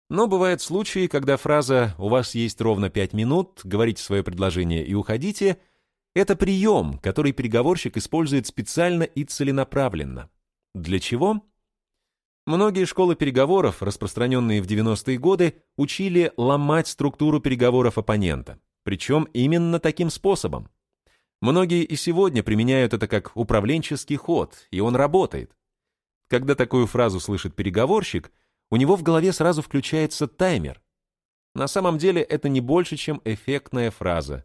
Но бывают случаи, когда фраза «у вас есть ровно пять минут, говорите свое предложение и уходите» — это прием, который переговорщик использует специально и целенаправленно. Для чего? Многие школы переговоров, распространенные в 90-е годы, учили ломать структуру переговоров оппонента. Причем именно таким способом. Многие и сегодня применяют это как управленческий ход, и он работает. Когда такую фразу слышит переговорщик, у него в голове сразу включается таймер. На самом деле это не больше, чем эффектная фраза.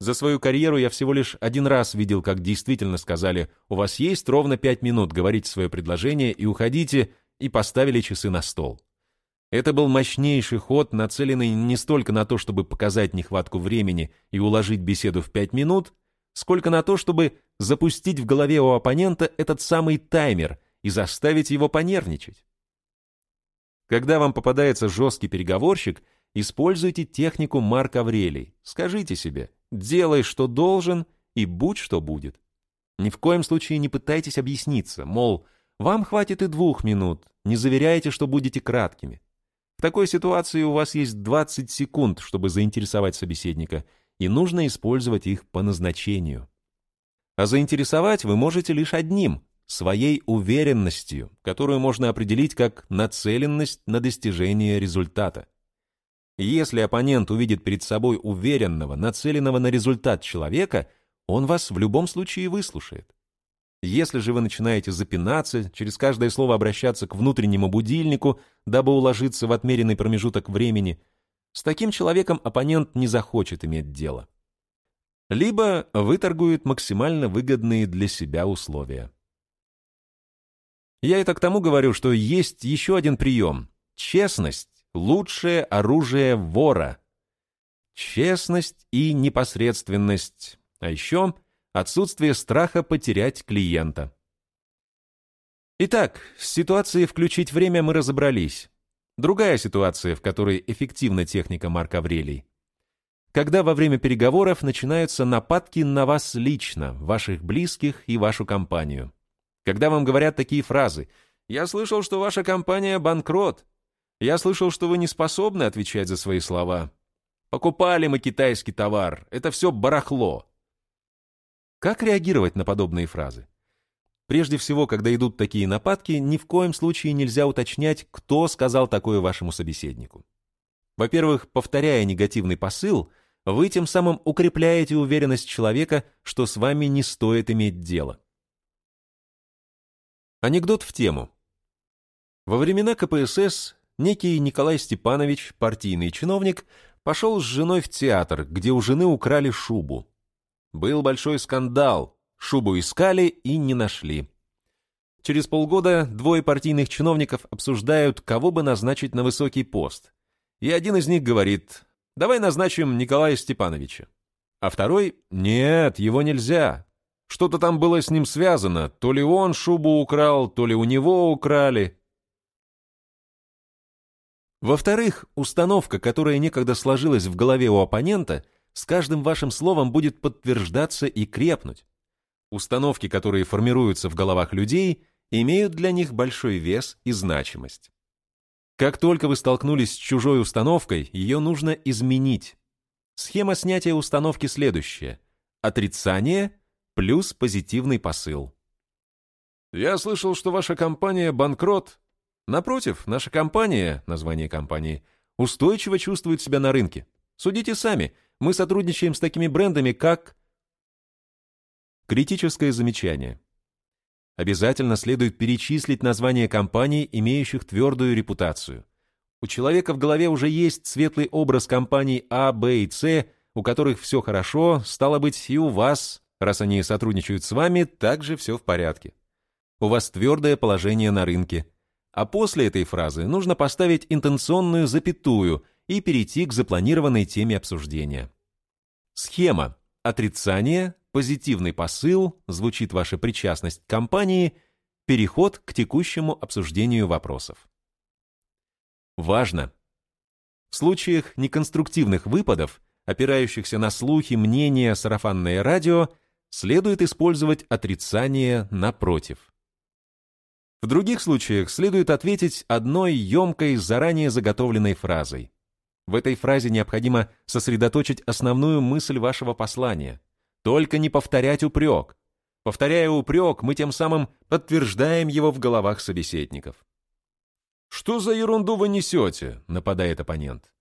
За свою карьеру я всего лишь один раз видел, как действительно сказали «У вас есть ровно пять минут, говорите свое предложение и уходите», и поставили часы на стол. Это был мощнейший ход, нацеленный не столько на то, чтобы показать нехватку времени и уложить беседу в пять минут, сколько на то, чтобы запустить в голове у оппонента этот самый таймер и заставить его понервничать. Когда вам попадается жесткий переговорщик, используйте технику Марк Аврелий. Скажите себе «делай, что должен, и будь, что будет». Ни в коем случае не пытайтесь объясниться, мол, вам хватит и двух минут, не заверяйте, что будете краткими. В такой ситуации у вас есть 20 секунд, чтобы заинтересовать собеседника, и нужно использовать их по назначению. А заинтересовать вы можете лишь одним – своей уверенностью, которую можно определить как нацеленность на достижение результата. Если оппонент увидит перед собой уверенного, нацеленного на результат человека, он вас в любом случае выслушает. Если же вы начинаете запинаться, через каждое слово обращаться к внутреннему будильнику, дабы уложиться в отмеренный промежуток времени, с таким человеком оппонент не захочет иметь дело. Либо выторгует максимально выгодные для себя условия. Я это к тому говорю, что есть еще один прием. Честность – лучшее оружие вора. Честность и непосредственность. А еще – отсутствие страха потерять клиента. Итак, с ситуацией «включить время» мы разобрались. Другая ситуация, в которой эффективна техника Марк Аврелий. Когда во время переговоров начинаются нападки на вас лично, ваших близких и вашу компанию. Когда вам говорят такие фразы «Я слышал, что ваша компания банкрот», «Я слышал, что вы не способны отвечать за свои слова», «Покупали мы китайский товар, это все барахло», как реагировать на подобные фразы? Прежде всего, когда идут такие нападки, ни в коем случае нельзя уточнять, кто сказал такое вашему собеседнику. Во-первых, повторяя негативный посыл, вы тем самым укрепляете уверенность человека, что с вами не стоит иметь дело. Анекдот в тему. Во времена КПСС некий Николай Степанович, партийный чиновник, пошел с женой в театр, где у жены украли шубу. Был большой скандал, шубу искали и не нашли. Через полгода двое партийных чиновников обсуждают, кого бы назначить на высокий пост. И один из них говорит, давай назначим Николая Степановича. А второй, нет, его нельзя. Что-то там было с ним связано, то ли он шубу украл, то ли у него украли. Во-вторых, установка, которая некогда сложилась в голове у оппонента – с каждым вашим словом будет подтверждаться и крепнуть. Установки, которые формируются в головах людей, имеют для них большой вес и значимость. Как только вы столкнулись с чужой установкой, ее нужно изменить. Схема снятия установки следующая. Отрицание плюс позитивный посыл. «Я слышал, что ваша компания банкрот». Напротив, наша компания, название компании, устойчиво чувствует себя на рынке. Судите сами – мы сотрудничаем с такими брендами, как... Критическое замечание. Обязательно следует перечислить названия компаний, имеющих твердую репутацию. У человека в голове уже есть светлый образ компаний А, Б и С, у которых все хорошо, стало быть, и у вас, раз они сотрудничают с вами, также все в порядке. У вас твердое положение на рынке. А после этой фразы нужно поставить интенционную запятую – и перейти к запланированной теме обсуждения. Схема. Отрицание, позитивный посыл, звучит ваша причастность к компании, переход к текущему обсуждению вопросов. Важно! В случаях неконструктивных выпадов, опирающихся на слухи, мнения, сарафанное радио, следует использовать отрицание напротив. В других случаях следует ответить одной емкой, заранее заготовленной фразой. В этой фразе необходимо сосредоточить основную мысль вашего послания. Только не повторять упрек. Повторяя упрек, мы тем самым подтверждаем его в головах собеседников. «Что за ерунду вы несете?» — нападает оппонент.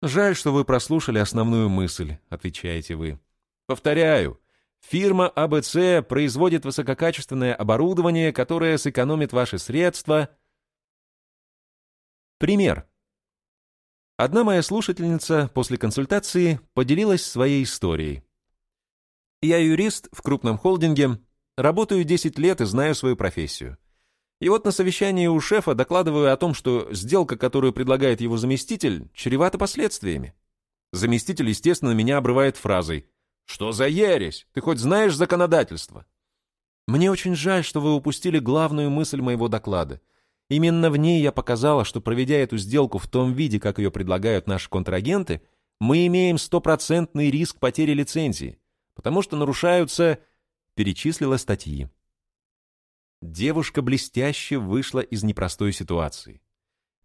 «Жаль, что вы прослушали основную мысль», — отвечаете вы. «Повторяю, фирма АБЦ производит высококачественное оборудование, которое сэкономит ваши средства». Пример. Одна моя слушательница после консультации поделилась своей историей. «Я юрист в крупном холдинге, работаю 10 лет и знаю свою профессию. И вот на совещании у шефа докладываю о том, что сделка, которую предлагает его заместитель, чревата последствиями. Заместитель, естественно, меня обрывает фразой «Что за ересь? Ты хоть знаешь законодательство?» Мне очень жаль, что вы упустили главную мысль моего доклада. Именно в ней я показала, что проведя эту сделку в том виде, как ее предлагают наши контрагенты, мы имеем стопроцентный риск потери лицензии, потому что нарушаются... Перечислила статьи. Девушка блестяще вышла из непростой ситуации.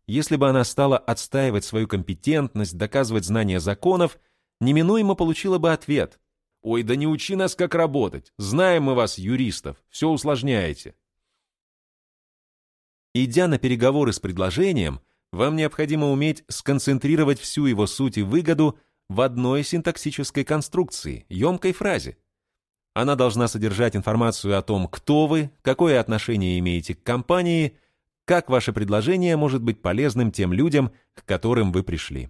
Если бы она стала отстаивать свою компетентность, доказывать знание законов, неминуемо получила бы ответ. «Ой, да не учи нас, как работать. Знаем мы вас, юристов. Все усложняете». Идя на переговоры с предложением, вам необходимо уметь сконцентрировать всю его суть и выгоду в одной синтаксической конструкции, емкой фразе. Она должна содержать информацию о том, кто вы, какое отношение имеете к компании, как ваше предложение может быть полезным тем людям, к которым вы пришли.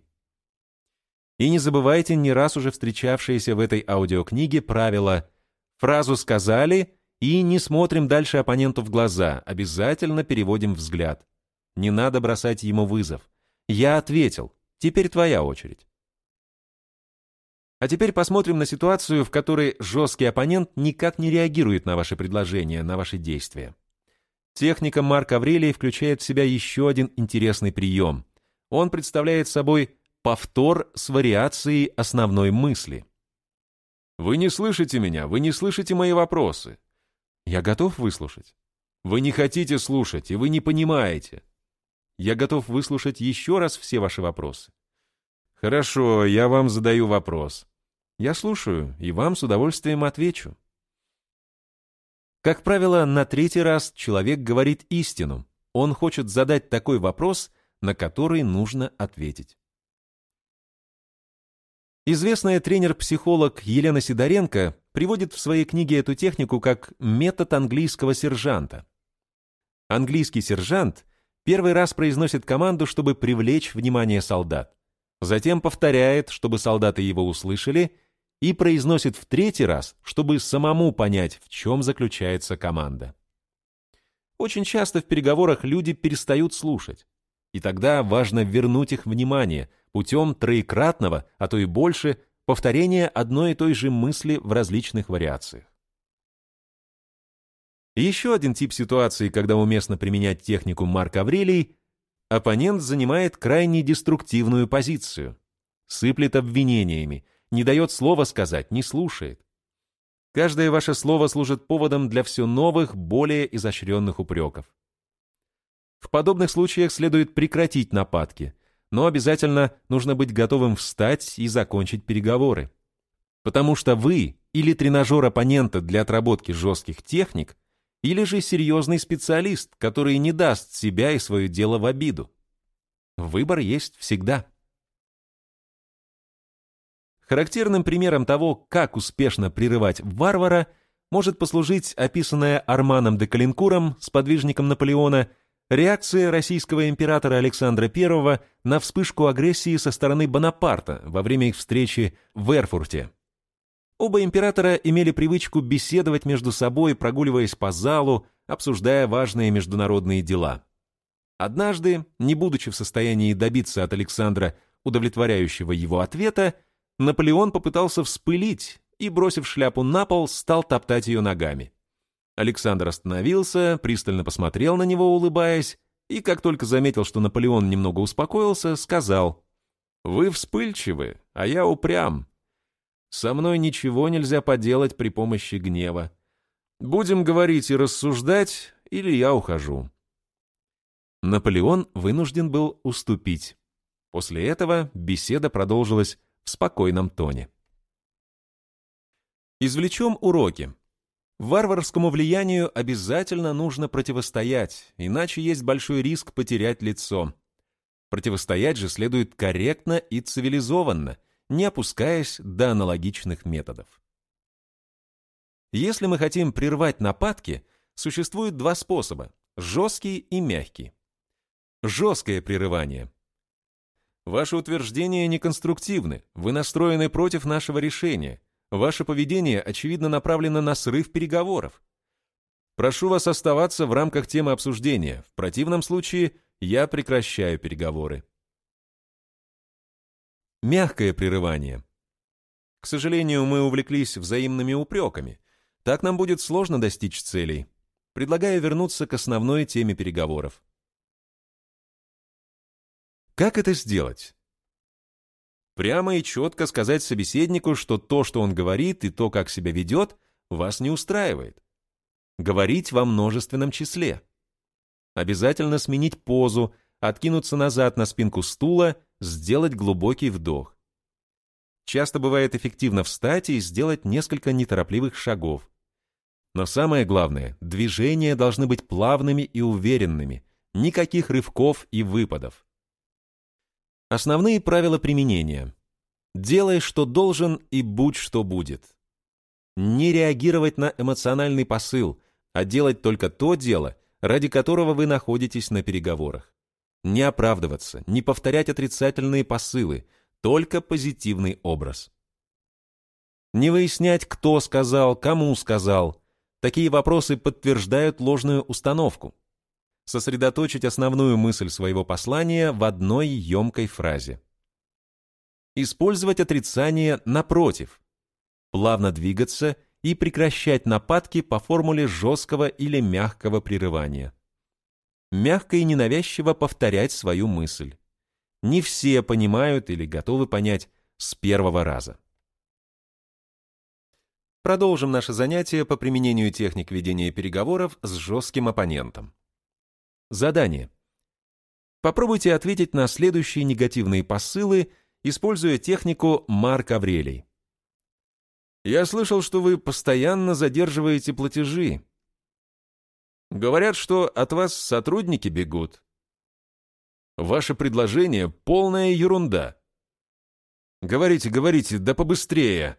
И не забывайте не раз уже встречавшиеся в этой аудиокниге правила «фразу сказали» и «не смотрим дальше оппоненту в глаза, обязательно переводим взгляд». Не надо бросать ему вызов. Я ответил, теперь твоя очередь. А теперь посмотрим на ситуацию, в которой жесткий оппонент никак не реагирует на ваши предложения, на ваши действия. Техника Марк Аврелий включает в себя еще один интересный прием. Он представляет собой повтор с вариацией основной мысли. «Вы не слышите меня, вы не слышите мои вопросы». «Я готов выслушать». «Вы не хотите слушать, и вы не понимаете». «Я готов выслушать еще раз все ваши вопросы». «Хорошо, я вам задаю вопрос. Я слушаю и вам с удовольствием отвечу. Как правило, на третий раз человек говорит истину. Он хочет задать такой вопрос, на который нужно ответить. Известная тренер-психолог Елена Сидоренко приводит в своей книге эту технику как метод английского сержанта. Английский сержант первый раз произносит команду, чтобы привлечь внимание солдат. Затем повторяет, чтобы солдаты его услышали, и произносит в третий раз, чтобы самому понять, в чем заключается команда. Очень часто в переговорах люди перестают слушать. И тогда важно вернуть их внимание путем троекратного, а то и больше, повторения одной и той же мысли в различных вариациях. Еще один тип ситуации, когда уместно применять технику Марк Аврелий, оппонент занимает крайне деструктивную позицию, сыплет обвинениями, не дает слова сказать, не слушает. Каждое ваше слово служит поводом для все новых, более изощренных упреков. В подобных случаях следует прекратить нападки, но обязательно нужно быть готовым встать и закончить переговоры. Потому что вы или тренажер оппонента для отработки жестких техник, или же серьезный специалист, который не даст себя и свое дело в обиду. Выбор есть всегда. Характерным примером того, как успешно прерывать варвара, может послужить описанная Арманом де Калинкуром, сподвижником Наполеона, реакция российского императора Александра I на вспышку агрессии со стороны Бонапарта во время их встречи в Эрфурте. Оба императора имели привычку беседовать между собой, прогуливаясь по залу, обсуждая важные международные дела. Однажды, не будучи в состоянии добиться от Александра удовлетворяющего его ответа, Наполеон попытался вспылить и, бросив шляпу на пол, стал топтать ее ногами. Александр остановился, пристально посмотрел на него, улыбаясь, и, как только заметил, что Наполеон немного успокоился, сказал, «Вы вспыльчивы, а я упрям. Со мной ничего нельзя поделать при помощи гнева. Будем говорить и рассуждать, или я ухожу». Наполеон вынужден был уступить. После этого беседа продолжилась в спокойном тоне. Извлечем уроки. Варварскому влиянию обязательно нужно противостоять, иначе есть большой риск потерять лицо. Противостоять же следует корректно и цивилизованно, не опускаясь до аналогичных методов. Если мы хотим прервать нападки, существует два способа – жесткий и мягкий. Жесткое прерывание Ваши утверждения неконструктивны, вы настроены против нашего решения. Ваше поведение, очевидно, направлено на срыв переговоров. Прошу вас оставаться в рамках темы обсуждения. В противном случае я прекращаю переговоры. Мягкое прерывание. К сожалению, мы увлеклись взаимными упреками. Так нам будет сложно достичь целей. Предлагаю вернуться к основной теме переговоров. Как это сделать? Прямо и четко сказать собеседнику, что то, что он говорит, и то, как себя ведет, вас не устраивает. Говорить во множественном числе. Обязательно сменить позу, откинуться назад на спинку стула, сделать глубокий вдох. Часто бывает эффективно встать и сделать несколько неторопливых шагов. Но самое главное, движения должны быть плавными и уверенными, никаких рывков и выпадов. Основные правила применения. Делай, что должен, и будь, что будет. Не реагировать на эмоциональный посыл, а делать только то дело, ради которого вы находитесь на переговорах. Не оправдываться, не повторять отрицательные посылы, только позитивный образ. Не выяснять, кто сказал, кому сказал. Такие вопросы подтверждают ложную установку сосредоточить основную мысль своего послания в одной емкой фразе. Использовать отрицание напротив. Плавно двигаться и прекращать нападки по формуле жесткого или мягкого прерывания. Мягко и ненавязчиво повторять свою мысль. Не все понимают или готовы понять с первого раза. Продолжим наше занятие по применению техник ведения переговоров с жестким оппонентом. Задание. Попробуйте ответить на следующие негативные посылы, используя технику Марк Аврелий. Я слышал, что вы постоянно задерживаете платежи. Говорят, что от вас сотрудники бегут. Ваше предложение — полная ерунда. Говорите, говорите, да побыстрее.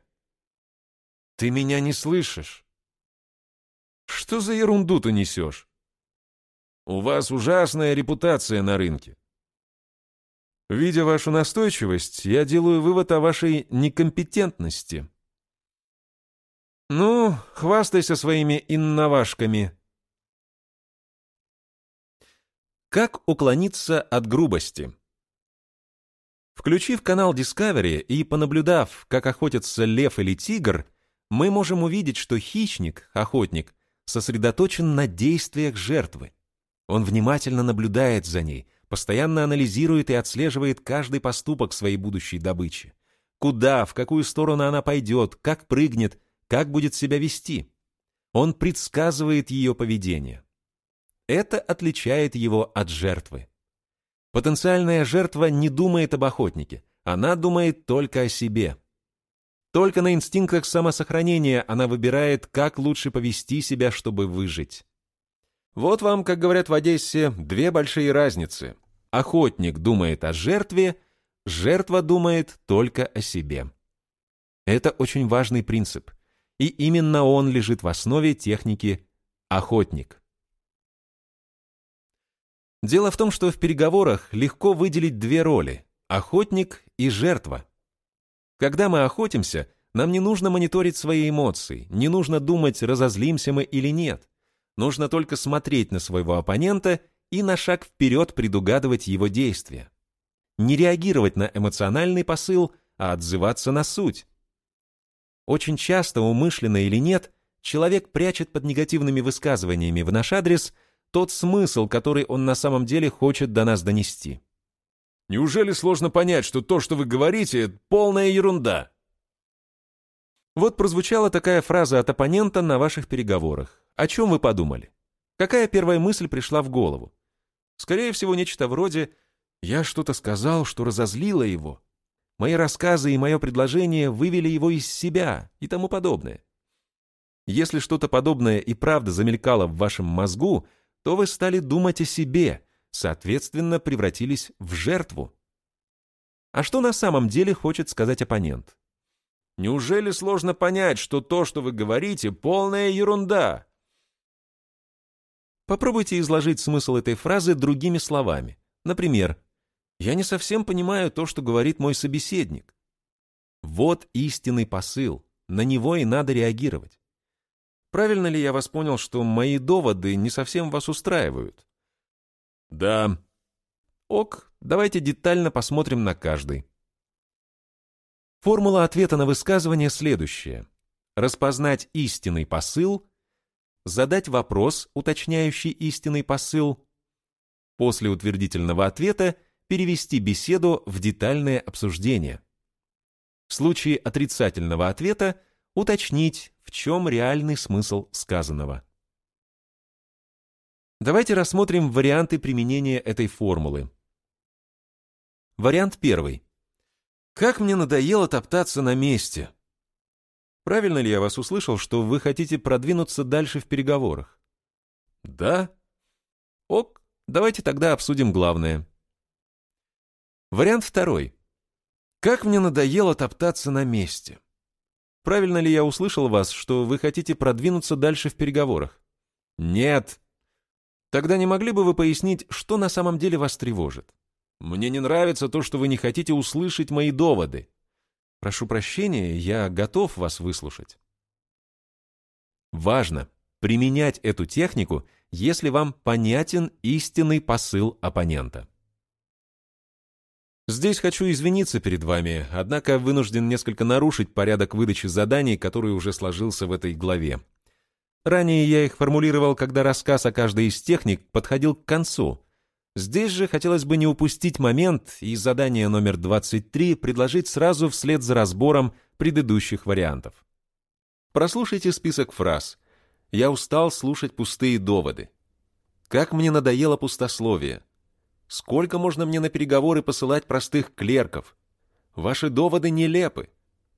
Ты меня не слышишь. Что за ерунду ты несешь? У вас ужасная репутация на рынке. Видя вашу настойчивость, я делаю вывод о вашей некомпетентности. Ну, хвастайся своими инновашками. Как уклониться от грубости? Включив канал Discovery и понаблюдав, как охотятся лев или тигр, мы можем увидеть, что хищник, охотник, сосредоточен на действиях жертвы. Он внимательно наблюдает за ней, постоянно анализирует и отслеживает каждый поступок своей будущей добычи. Куда, в какую сторону она пойдет, как прыгнет, как будет себя вести. Он предсказывает ее поведение. Это отличает его от жертвы. Потенциальная жертва не думает об охотнике, она думает только о себе. Только на инстинктах самосохранения она выбирает, как лучше повести себя, чтобы выжить. Вот вам, как говорят в Одессе, две большие разницы. Охотник думает о жертве, жертва думает только о себе. Это очень важный принцип, и именно он лежит в основе техники «охотник». Дело в том, что в переговорах легко выделить две роли – охотник и жертва. Когда мы охотимся, нам не нужно мониторить свои эмоции, не нужно думать, разозлимся мы или нет. Нужно только смотреть на своего оппонента и на шаг вперед предугадывать его действия. Не реагировать на эмоциональный посыл, а отзываться на суть. Очень часто, умышленно или нет, человек прячет под негативными высказываниями в наш адрес тот смысл, который он на самом деле хочет до нас донести. Неужели сложно понять, что то, что вы говорите, полная ерунда? Вот прозвучала такая фраза от оппонента на ваших переговорах. О чем вы подумали? Какая первая мысль пришла в голову? Скорее всего, нечто вроде «Я что-то сказал, что разозлило его». Мои рассказы и мое предложение вывели его из себя и тому подобное. Если что-то подобное и правда замелькало в вашем мозгу, то вы стали думать о себе, соответственно, превратились в жертву. А что на самом деле хочет сказать оппонент? Неужели сложно понять, что то, что вы говорите, полная ерунда? Попробуйте изложить смысл этой фразы другими словами. Например, «Я не совсем понимаю то, что говорит мой собеседник». Вот истинный посыл, на него и надо реагировать. Правильно ли я вас понял, что мои доводы не совсем вас устраивают? Да. Ок, давайте детально посмотрим на каждый. Формула ответа на высказывание следующая. Распознать истинный посыл, задать вопрос, уточняющий истинный посыл, после утвердительного ответа перевести беседу в детальное обсуждение. В случае отрицательного ответа уточнить, в чем реальный смысл сказанного. Давайте рассмотрим варианты применения этой формулы. Вариант первый. Как мне надоело топтаться на месте. Правильно ли я вас услышал, что вы хотите продвинуться дальше в переговорах? Да. Ок, давайте тогда обсудим главное. Вариант второй. Как мне надоело топтаться на месте. Правильно ли я услышал вас, что вы хотите продвинуться дальше в переговорах? Нет. Тогда не могли бы вы пояснить, что на самом деле вас тревожит? Мне не нравится то, что вы не хотите услышать мои доводы. Прошу прощения, я готов вас выслушать. Важно применять эту технику, если вам понятен истинный посыл оппонента. Здесь хочу извиниться перед вами, однако вынужден несколько нарушить порядок выдачи заданий, который уже сложился в этой главе. Ранее я их формулировал, когда рассказ о каждой из техник подходил к концу. Здесь же хотелось бы не упустить момент и задание номер 23 предложить сразу вслед за разбором предыдущих вариантов. Прослушайте список фраз. Я устал слушать пустые доводы. Как мне надоело пустословие. Сколько можно мне на переговоры посылать простых клерков? Ваши доводы нелепы.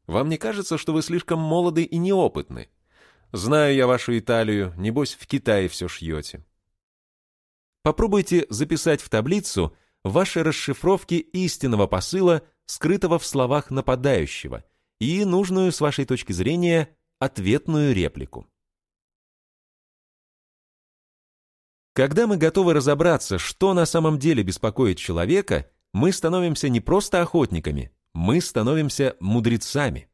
Вам не кажется, что вы слишком молоды и неопытны? Знаю я вашу Италию, небось в Китае все шьете. Попробуйте записать в таблицу ваши расшифровки истинного посыла, скрытого в словах нападающего, и нужную, с вашей точки зрения, ответную реплику. Когда мы готовы разобраться, что на самом деле беспокоит человека, мы становимся не просто охотниками, мы становимся мудрецами.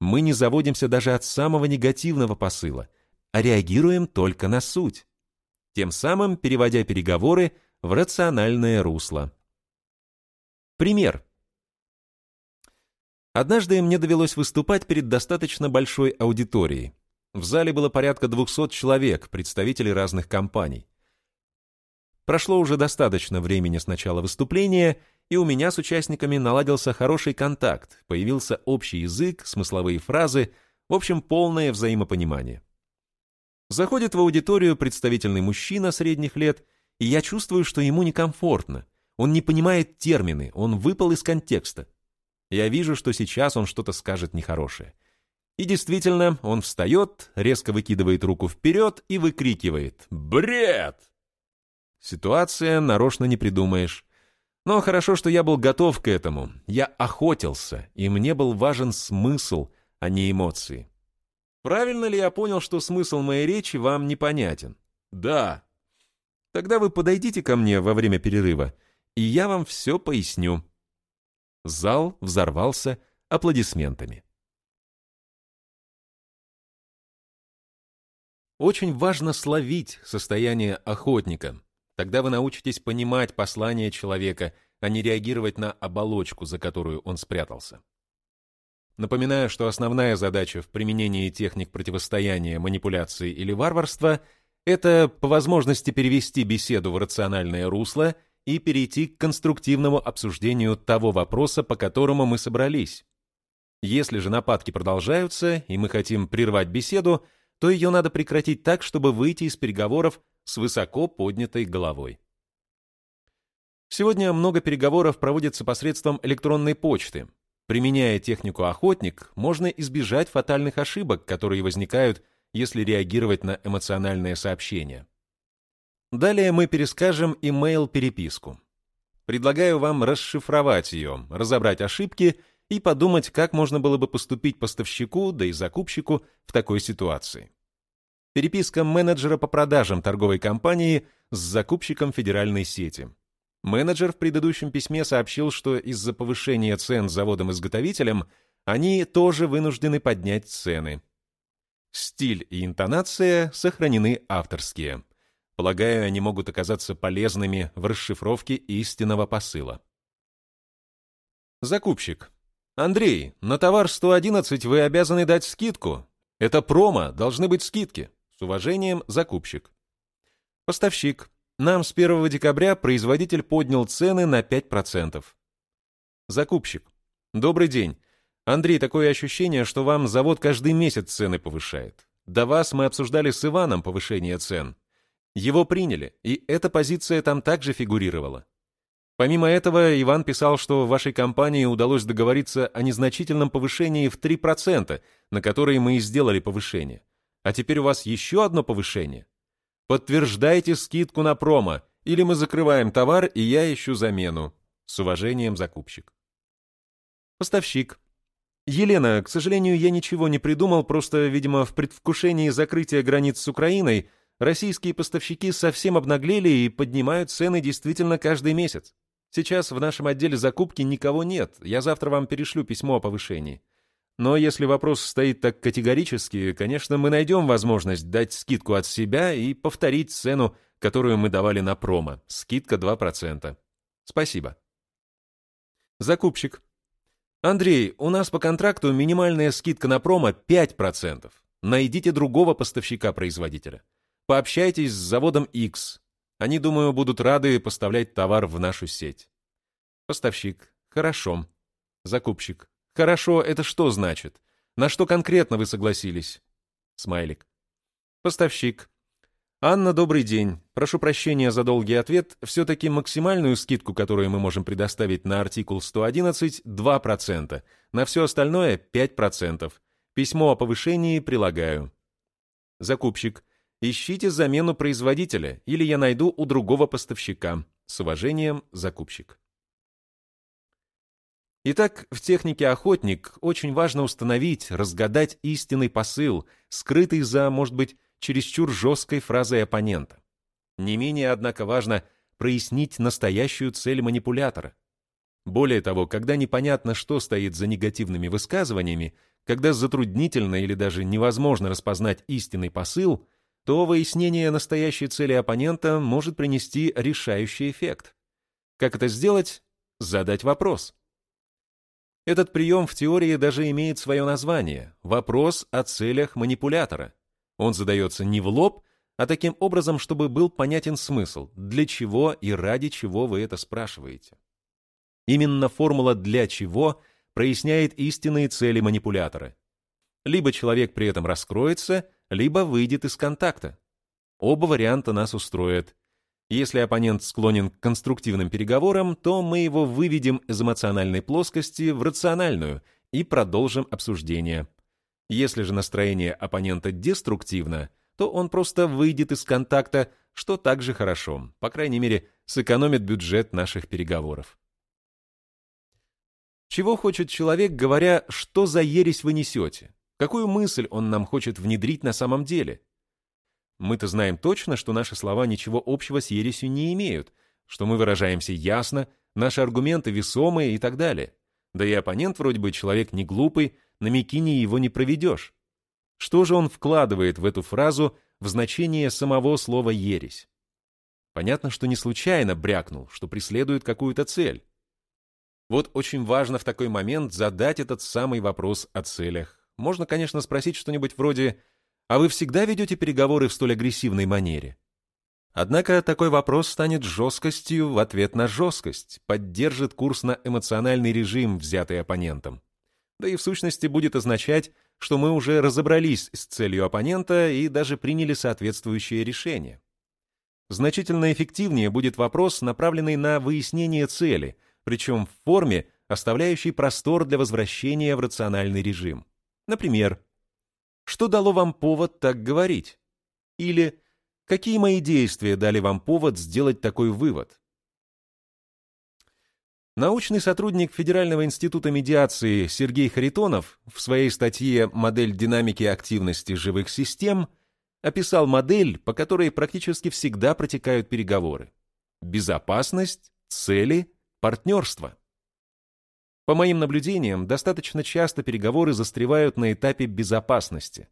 Мы не заводимся даже от самого негативного посыла, а реагируем только на суть, тем самым переводя переговоры в рациональное русло. Пример. Однажды мне довелось выступать перед достаточно большой аудиторией. В зале было порядка 200 человек, представителей разных компаний. Прошло уже достаточно времени с начала выступления, и у меня с участниками наладился хороший контакт, появился общий язык, смысловые фразы, в общем, полное взаимопонимание. Заходит в аудиторию представительный мужчина средних лет, и я чувствую, что ему некомфортно. Он не понимает термины, он выпал из контекста. Я вижу, что сейчас он что-то скажет нехорошее. И действительно, он встает, резко выкидывает руку вперед и выкрикивает «Бред!». Ситуация нарочно не придумаешь. Но хорошо, что я был готов к этому. Я охотился, и мне был важен смысл, а не эмоции. Правильно ли я понял, что смысл моей речи вам непонятен? Да. Тогда вы подойдите ко мне во время перерыва, и я вам все поясню. Зал взорвался аплодисментами. Очень важно словить состояние охотника, Тогда вы научитесь понимать послание человека, а не реагировать на оболочку, за которую он спрятался. Напоминаю, что основная задача в применении техник противостояния, манипуляции или варварства – это по возможности перевести беседу в рациональное русло и перейти к конструктивному обсуждению того вопроса, по которому мы собрались. Если же нападки продолжаются, и мы хотим прервать беседу, то ее надо прекратить так, чтобы выйти из переговоров с высоко поднятой головой. Сегодня много переговоров проводится посредством электронной почты. Применяя технику «охотник», можно избежать фатальных ошибок, которые возникают, если реагировать на эмоциональное сообщение. Далее мы перескажем email-переписку. Предлагаю вам расшифровать ее, разобрать ошибки и подумать, как можно было бы поступить поставщику, да и закупщику в такой ситуации. Переписка менеджера по продажам торговой компании с закупщиком федеральной сети. Менеджер в предыдущем письме сообщил, что из-за повышения цен заводом-изготовителем они тоже вынуждены поднять цены. Стиль и интонация сохранены авторские. Полагаю, они могут оказаться полезными в расшифровке истинного посыла. Закупщик. Андрей, на товар 111 вы обязаны дать скидку. Это промо, должны быть скидки. С уважением, закупщик. Поставщик. Нам с 1 декабря производитель поднял цены на 5%. Закупщик. Добрый день. Андрей, такое ощущение, что вам завод каждый месяц цены повышает. До вас мы обсуждали с Иваном повышение цен. Его приняли, и эта позиция там также фигурировала. Помимо этого, Иван писал, что вашей компании удалось договориться о незначительном повышении в 3%, на которое мы и сделали повышение. А теперь у вас еще одно повышение. Подтверждайте скидку на промо, или мы закрываем товар, и я ищу замену. С уважением, закупщик. Поставщик. Елена, к сожалению, я ничего не придумал, просто, видимо, в предвкушении закрытия границ с Украиной российские поставщики совсем обнаглели и поднимают цены действительно каждый месяц. Сейчас в нашем отделе закупки никого нет, я завтра вам перешлю письмо о повышении. Но если вопрос стоит так категорически, конечно, мы найдем возможность дать скидку от себя и повторить цену, которую мы давали на промо. Скидка 2%. Спасибо. Закупщик. Андрей, у нас по контракту минимальная скидка на промо 5%. Найдите другого поставщика-производителя. Пообщайтесь с заводом X. Они, думаю, будут рады поставлять товар в нашу сеть. Поставщик. Хорошо. Закупщик. Хорошо, это что значит? На что конкретно вы согласились? Смайлик. Поставщик. Анна, добрый день. Прошу прощения за долгий ответ. Все-таки максимальную скидку, которую мы можем предоставить на артикул 111, 2%. На все остальное 5%. Письмо о повышении прилагаю. Закупщик. Ищите замену производителя, или я найду у другого поставщика. С уважением, закупщик. Итак, в технике «Охотник» очень важно установить, разгадать истинный посыл, скрытый за, может быть, чересчур жесткой фразой оппонента. Не менее, однако, важно прояснить настоящую цель манипулятора. Более того, когда непонятно, что стоит за негативными высказываниями, когда затруднительно или даже невозможно распознать истинный посыл, то выяснение настоящей цели оппонента может принести решающий эффект. Как это сделать? Задать вопрос. Этот прием в теории даже имеет свое название – вопрос о целях манипулятора. Он задается не в лоб, а таким образом, чтобы был понятен смысл, для чего и ради чего вы это спрашиваете. Именно формула «для чего» проясняет истинные цели манипулятора. Либо человек при этом раскроется, либо выйдет из контакта. Оба варианта нас устроят. Если оппонент склонен к конструктивным переговорам, то мы его выведем из эмоциональной плоскости в рациональную и продолжим обсуждение. Если же настроение оппонента деструктивно, то он просто выйдет из контакта, что также хорошо, по крайней мере, сэкономит бюджет наших переговоров. Чего хочет человек, говоря, что за ересь вы несете? Какую мысль он нам хочет внедрить на самом деле? Мы-то знаем точно, что наши слова ничего общего с ересью не имеют, что мы выражаемся ясно, наши аргументы весомые и так далее. Да и оппонент вроде бы человек не глупый, на Микине его не проведешь. Что же он вкладывает в эту фразу в значение самого слова «ересь»? Понятно, что не случайно брякнул, что преследует какую-то цель. Вот очень важно в такой момент задать этот самый вопрос о целях. Можно, конечно, спросить что-нибудь вроде «А вы всегда ведете переговоры в столь агрессивной манере?» Однако такой вопрос станет жесткостью в ответ на жесткость, поддержит курс на эмоциональный режим, взятый оппонентом да и в сущности будет означать, что мы уже разобрались с целью оппонента и даже приняли соответствующее решение. Значительно эффективнее будет вопрос, направленный на выяснение цели, причем в форме, оставляющей простор для возвращения в рациональный режим. Например, «Что дало вам повод так говорить?» Или «Какие мои действия дали вам повод сделать такой вывод?» Научный сотрудник Федерального института медиации Сергей Харитонов в своей статье «Модель динамики активности живых систем» описал модель, по которой практически всегда протекают переговоры. Безопасность, цели, партнерство. По моим наблюдениям, достаточно часто переговоры застревают на этапе безопасности.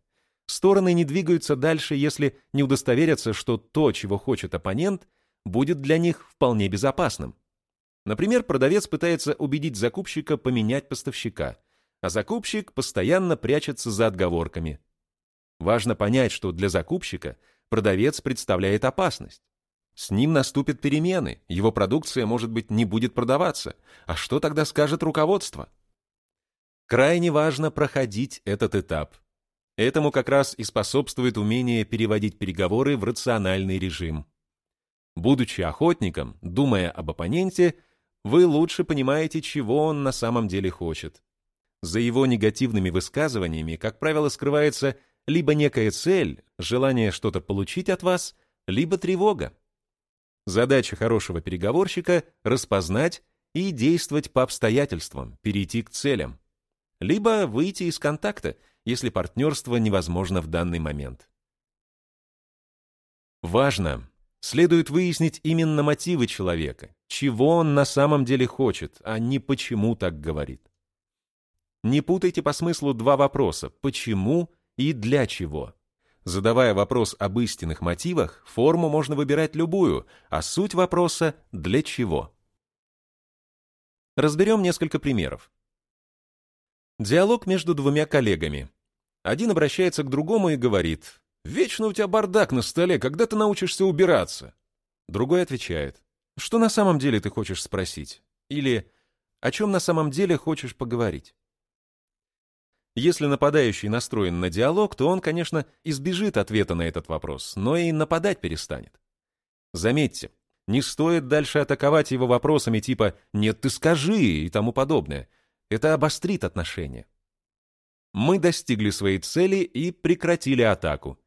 Стороны не двигаются дальше, если не удостоверятся, что то, чего хочет оппонент, будет для них вполне безопасным. Например, продавец пытается убедить закупщика поменять поставщика, а закупщик постоянно прячется за отговорками. Важно понять, что для закупщика продавец представляет опасность. С ним наступят перемены, его продукция, может быть, не будет продаваться. А что тогда скажет руководство? Крайне важно проходить этот этап. Этому как раз и способствует умение переводить переговоры в рациональный режим. Будучи охотником, думая об оппоненте, вы лучше понимаете, чего он на самом деле хочет. За его негативными высказываниями, как правило, скрывается либо некая цель, желание что-то получить от вас, либо тревога. Задача хорошего переговорщика — распознать и действовать по обстоятельствам, перейти к целям. Либо выйти из контакта, если партнерство невозможно в данный момент. Важно, следует выяснить именно мотивы человека, чего он на самом деле хочет, а не почему так говорит. Не путайте по смыслу два вопроса «почему» и «для чего». Задавая вопрос об истинных мотивах, форму можно выбирать любую, а суть вопроса «для чего?». Разберем несколько примеров. Диалог между двумя коллегами. Один обращается к другому и говорит «Вечно у тебя бардак на столе, когда ты научишься убираться?» Другой отвечает «Что на самом деле ты хочешь спросить?» Или «О чем на самом деле хочешь поговорить?» Если нападающий настроен на диалог, то он, конечно, избежит ответа на этот вопрос, но и нападать перестанет. Заметьте, не стоит дальше атаковать его вопросами типа «нет, ты скажи» и тому подобное. Это обострит отношения. Мы достигли своей цели и прекратили атаку.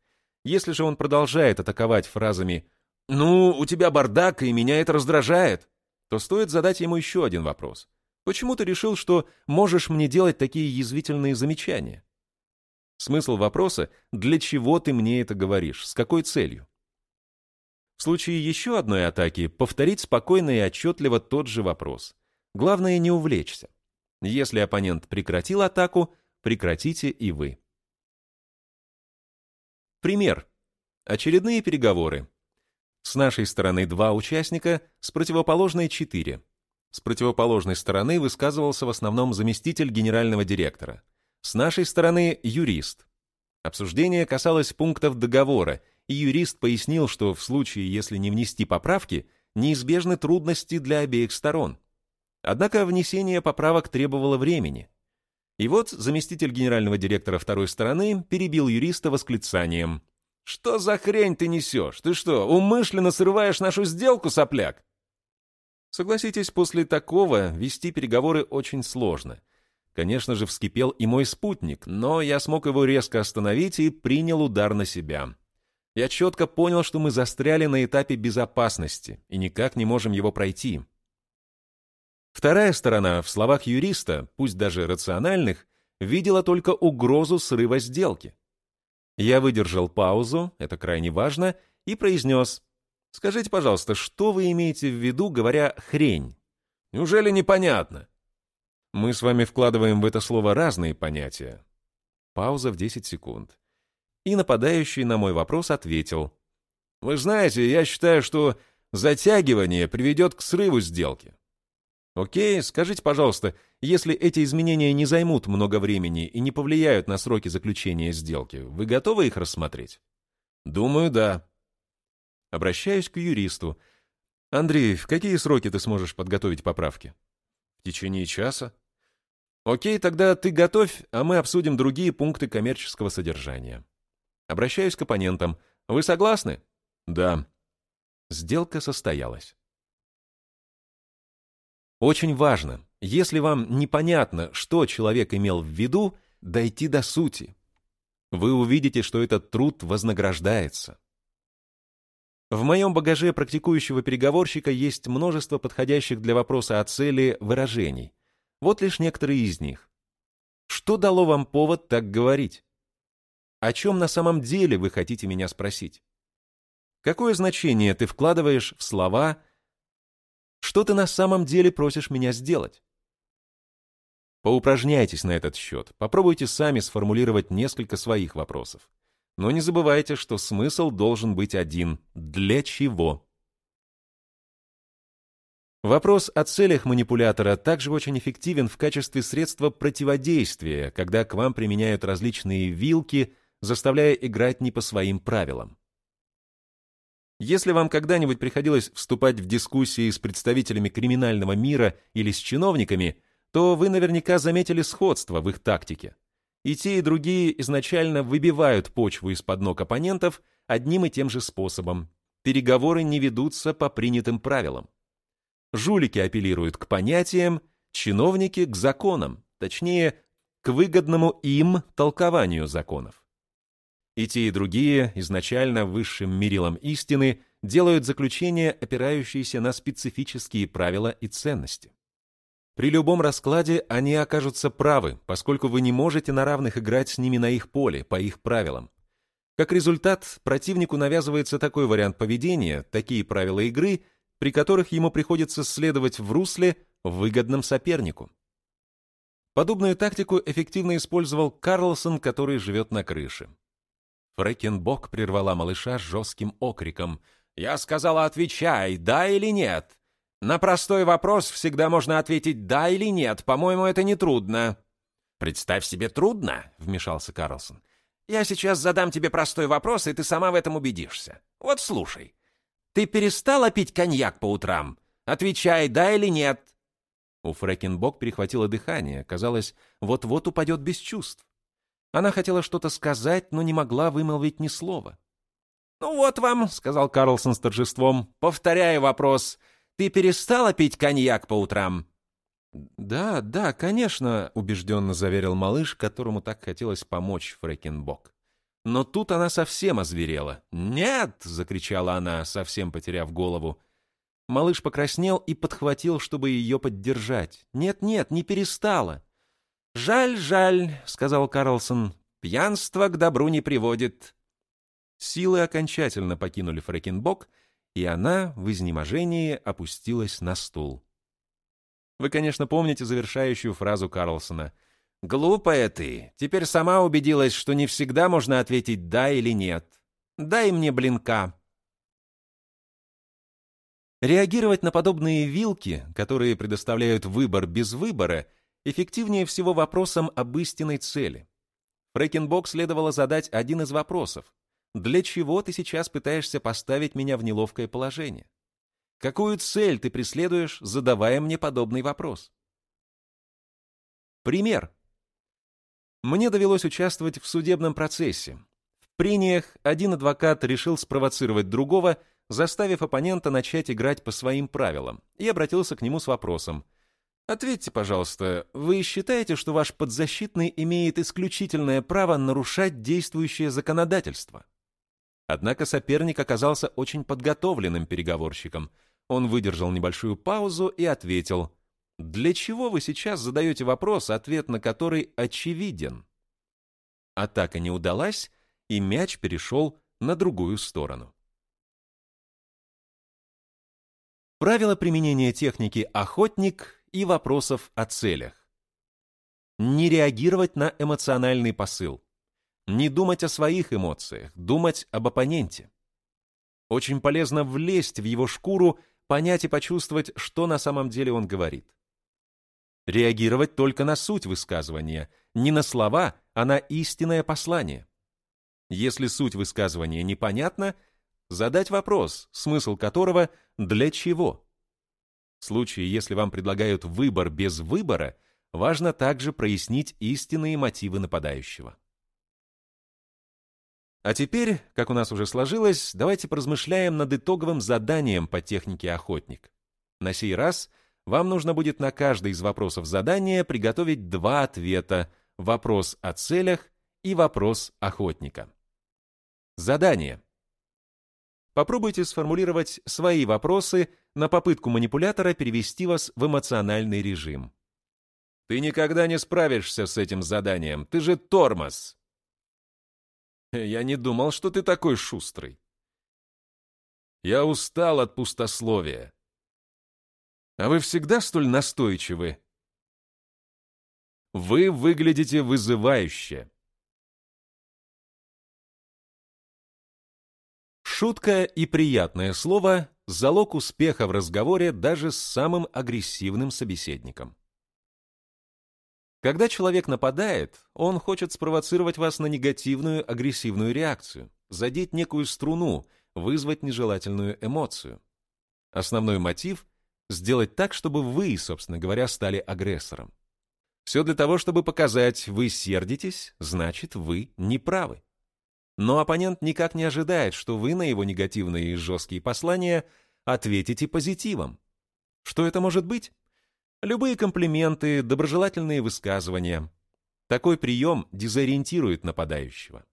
Если же он продолжает атаковать фразами «ну, у тебя бардак, и меня это раздражает», то стоит задать ему еще один вопрос. Почему ты решил, что можешь мне делать такие язвительные замечания? Смысл вопроса «Для чего ты мне это говоришь? С какой целью?» В случае еще одной атаки повторить спокойно и отчетливо тот же вопрос. Главное не увлечься. Если оппонент прекратил атаку, прекратите и вы. Пример. Очередные переговоры. С нашей стороны два участника, с противоположной четыре. С противоположной стороны высказывался в основном заместитель генерального директора. С нашей стороны – юрист. Обсуждение касалось пунктов договора, и юрист пояснил, что в случае, если не внести поправки, неизбежны трудности для обеих сторон. Однако внесение поправок требовало времени. И вот заместитель генерального директора второй стороны перебил юриста восклицанием. «Что за хрень ты несешь? Ты что, умышленно срываешь нашу сделку, сопляк?» Согласитесь, после такого вести переговоры очень сложно. Конечно же, вскипел и мой спутник, но я смог его резко остановить и принял удар на себя. Я четко понял, что мы застряли на этапе безопасности и никак не можем его пройти. Вторая сторона, в словах юриста, пусть даже рациональных, видела только угрозу срыва сделки. Я выдержал паузу, это крайне важно, и произнес Скажите, пожалуйста, что вы имеете в виду, говоря «хрень»? Неужели непонятно? Мы с вами вкладываем в это слово разные понятия. Пауза в 10 секунд. И нападающий на мой вопрос ответил. Вы знаете, я считаю, что затягивание приведет к срыву сделки. Окей, скажите, пожалуйста, если эти изменения не займут много времени и не повлияют на сроки заключения сделки, вы готовы их рассмотреть? Думаю, да. Обращаюсь к юристу. «Андрей, в какие сроки ты сможешь подготовить поправки?» «В течение часа». «Окей, тогда ты готовь, а мы обсудим другие пункты коммерческого содержания». Обращаюсь к оппонентам. «Вы согласны?» «Да». Сделка состоялась. Очень важно, если вам непонятно, что человек имел в виду, дойти до сути. Вы увидите, что этот труд вознаграждается. В моем багаже практикующего переговорщика есть множество подходящих для вопроса о цели выражений. Вот лишь некоторые из них. Что дало вам повод так говорить? О чем на самом деле вы хотите меня спросить? Какое значение ты вкладываешь в слова «Что ты на самом деле просишь меня сделать?» Поупражняйтесь на этот счет, попробуйте сами сформулировать несколько своих вопросов. Но не забывайте, что смысл должен быть один. Для чего? Вопрос о целях манипулятора также очень эффективен в качестве средства противодействия, когда к вам применяют различные вилки, заставляя играть не по своим правилам. Если вам когда-нибудь приходилось вступать в дискуссии с представителями криминального мира или с чиновниками, то вы наверняка заметили сходство в их тактике. И те, и другие изначально выбивают почву из-под ног оппонентов одним и тем же способом. Переговоры не ведутся по принятым правилам. Жулики апеллируют к понятиям, чиновники — к законам, точнее, к выгодному им толкованию законов. И те, и другие, изначально высшим мерилом истины, делают заключения, опирающиеся на специфические правила и ценности. При любом раскладе они окажутся правы, поскольку вы не можете на равных играть с ними на их поле, по их правилам. Как результат, противнику навязывается такой вариант поведения, такие правила игры, при которых ему приходится следовать в русле, выгодном сопернику. Подобную тактику эффективно использовал Карлсон, который живет на крыше. Фрэкенбок прервала малыша жестким окриком. «Я сказала, отвечай, да или нет. На простой вопрос всегда можно ответить «да» или «нет». По-моему, это не трудно». «Представь себе, трудно?» — вмешался Карлсон. «Я сейчас задам тебе простой вопрос, и ты сама в этом убедишься. Вот слушай. Ты перестала пить коньяк по утрам? Отвечай, да или нет». У Фрэкенбок перехватило дыхание. Казалось, вот-вот упадет без чувств. Она хотела что-то сказать, но не могла вымолвить ни слова. «Ну вот вам», — сказал Карлсон с торжеством, — «повторяю вопрос. Ты перестала пить коньяк по утрам?» «Да, да, конечно», — убежденно заверил малыш, которому так хотелось помочь Фрэкенбок. Но тут она совсем озверела. «Нет!» — закричала она, совсем потеряв голову. Малыш покраснел и подхватил, чтобы ее поддержать. «Нет-нет, не перестала. «Жаль, жаль», — сказал Карлсон, — «пьянство к добру не приводит». Силы окончательно покинули Фрэкенбок, и она в изнеможении опустилась на стул. Вы, конечно, помните завершающую фразу Карлсона. «Глупая ты, теперь сама убедилась, что не всегда можно ответить «да» или «нет». Дай мне блинка». Реагировать на подобные вилки, которые предоставляют выбор без выбора — эффективнее всего вопросом об истинной цели. Фрэкенбок следовало задать один из вопросов. Для чего ты сейчас пытаешься поставить меня в неловкое положение? Какую цель ты преследуешь, задавая мне подобный вопрос? Пример. Мне довелось участвовать в судебном процессе. В прениях один адвокат решил спровоцировать другого, заставив оппонента начать играть по своим правилам, и обратился к нему с вопросом – Ответьте, пожалуйста, вы считаете, что ваш подзащитный имеет исключительное право нарушать действующее законодательство? Однако соперник оказался очень подготовленным переговорщиком. Он выдержал небольшую паузу и ответил, «Для чего вы сейчас задаете вопрос, ответ на который очевиден?» Атака не удалась, и мяч перешел на другую сторону. Правила применения техники «охотник» и вопросов о целях. Не реагировать на эмоциональный посыл. Не думать о своих эмоциях, думать об оппоненте. Очень полезно влезть в его шкуру, понять и почувствовать, что на самом деле он говорит. Реагировать только на суть высказывания, не на слова, а на истинное послание. Если суть высказывания непонятна, задать вопрос, смысл которого «для чего?». В случае, если вам предлагают выбор без выбора, важно также прояснить истинные мотивы нападающего. А теперь, как у нас уже сложилось, давайте поразмышляем над итоговым заданием по технике «Охотник». На сей раз вам нужно будет на каждый из вопросов задания приготовить два ответа – вопрос о целях и вопрос охотника. Задание. Попробуйте сформулировать свои вопросы на попытку манипулятора перевести вас в эмоциональный режим. «Ты никогда не справишься с этим заданием, ты же тормоз!» «Я не думал, что ты такой шустрый!» «Я устал от пустословия!» «А вы всегда столь настойчивы?» «Вы выглядите вызывающе!» Шутка и приятное слово – залог успеха в разговоре даже с самым агрессивным собеседником. Когда человек нападает, он хочет спровоцировать вас на негативную агрессивную реакцию, задеть некую струну, вызвать нежелательную эмоцию. Основной мотив – сделать так, чтобы вы, собственно говоря, стали агрессором. Все для того, чтобы показать, вы сердитесь, значит, вы не правы. Но оппонент никак не ожидает, что вы на его негативные и жесткие послания ответите позитивом. Что это может быть? Любые комплименты, доброжелательные высказывания. Такой прием дезориентирует нападающего.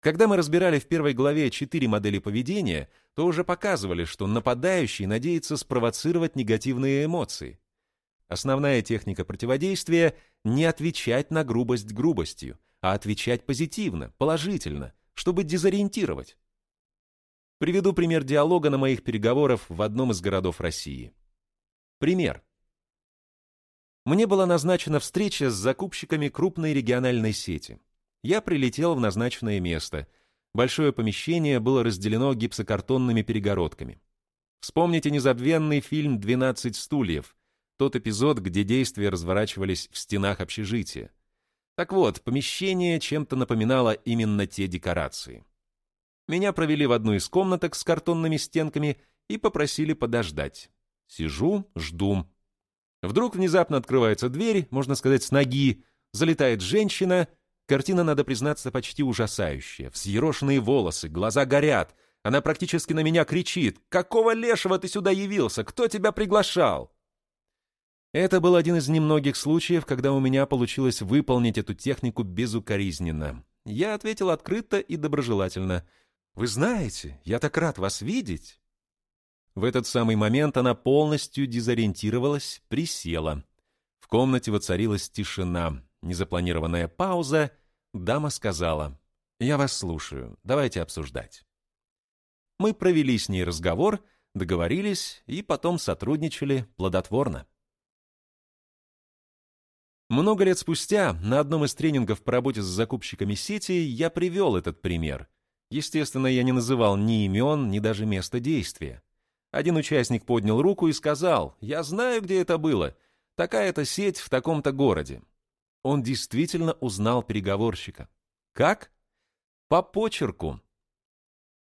Когда мы разбирали в первой главе четыре модели поведения, то уже показывали, что нападающий надеется спровоцировать негативные эмоции. Основная техника противодействия – не отвечать на грубость грубостью, а отвечать позитивно, положительно, чтобы дезориентировать. Приведу пример диалога на моих переговорах в одном из городов России. Пример. Мне была назначена встреча с закупщиками крупной региональной сети. Я прилетел в назначенное место. Большое помещение было разделено гипсокартонными перегородками. Вспомните незабвенный фильм «12 стульев», тот эпизод, где действия разворачивались в стенах общежития. Так вот, помещение чем-то напоминало именно те декорации. Меня провели в одну из комнаток с картонными стенками и попросили подождать. Сижу, жду. Вдруг внезапно открывается дверь, можно сказать, с ноги, залетает женщина. Картина, надо признаться, почти ужасающая. Взъерошенные волосы, глаза горят. Она практически на меня кричит. «Какого лешего ты сюда явился? Кто тебя приглашал?» Это был один из немногих случаев, когда у меня получилось выполнить эту технику безукоризненно. Я ответил открыто и доброжелательно. «Вы знаете, я так рад вас видеть!» В этот самый момент она полностью дезориентировалась, присела. В комнате воцарилась тишина, незапланированная пауза. Дама сказала, «Я вас слушаю, давайте обсуждать». Мы провели с ней разговор, договорились и потом сотрудничали плодотворно. Много лет спустя на одном из тренингов по работе с закупщиками сети я привел этот пример. Естественно, я не называл ни имен, ни даже места действия. Один участник поднял руку и сказал, «Я знаю, где это было. Такая-то сеть в таком-то городе». Он действительно узнал переговорщика. Как? По почерку.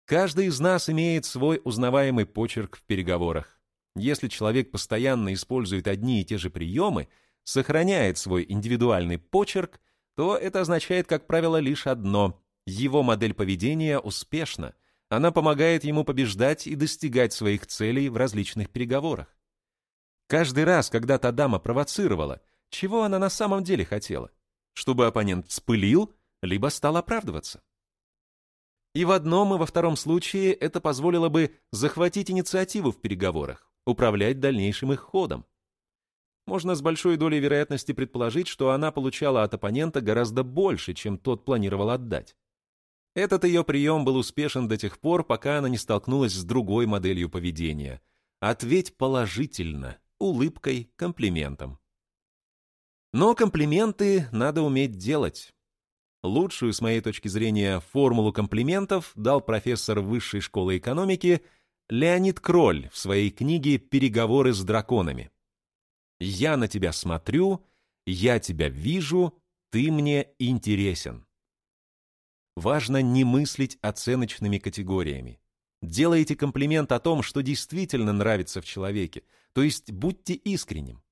Каждый из нас имеет свой узнаваемый почерк в переговорах. Если человек постоянно использует одни и те же приемы – сохраняет свой индивидуальный почерк, то это означает, как правило, лишь одно – его модель поведения успешна, она помогает ему побеждать и достигать своих целей в различных переговорах. Каждый раз, когда та дама провоцировала, чего она на самом деле хотела? Чтобы оппонент вспылил, либо стал оправдываться. И в одном, и во втором случае это позволило бы захватить инициативу в переговорах, управлять дальнейшим их ходом можно с большой долей вероятности предположить, что она получала от оппонента гораздо больше, чем тот планировал отдать. Этот ее прием был успешен до тех пор, пока она не столкнулась с другой моделью поведения. Ответь положительно, улыбкой, комплиментом. Но комплименты надо уметь делать. Лучшую, с моей точки зрения, формулу комплиментов дал профессор высшей школы экономики Леонид Кроль в своей книге «Переговоры с драконами». Я на тебя смотрю, я тебя вижу, ты мне интересен. Важно не мыслить оценочными категориями. Делайте комплимент о том, что действительно нравится в человеке, то есть будьте искренним.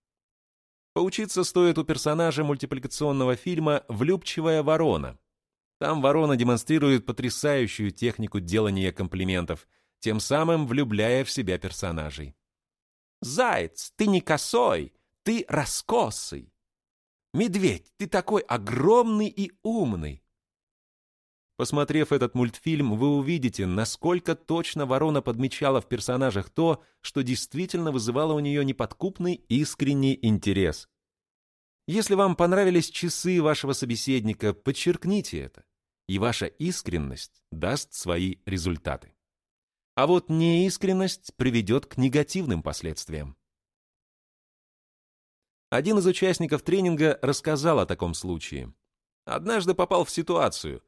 Поучиться стоит у персонажа мультипликационного фильма «Влюбчивая ворона». Там ворона демонстрирует потрясающую технику делания комплиментов, тем самым влюбляя в себя персонажей. Заяц, ты не косой, ты раскосый. Медведь, ты такой огромный и умный. Посмотрев этот мультфильм, вы увидите, насколько точно ворона подмечала в персонажах то, что действительно вызывало у нее неподкупный искренний интерес. Если вам понравились часы вашего собеседника, подчеркните это, и ваша искренность даст свои результаты. А вот неискренность приведет к негативным последствиям. Один из участников тренинга рассказал о таком случае. Однажды попал в ситуацию.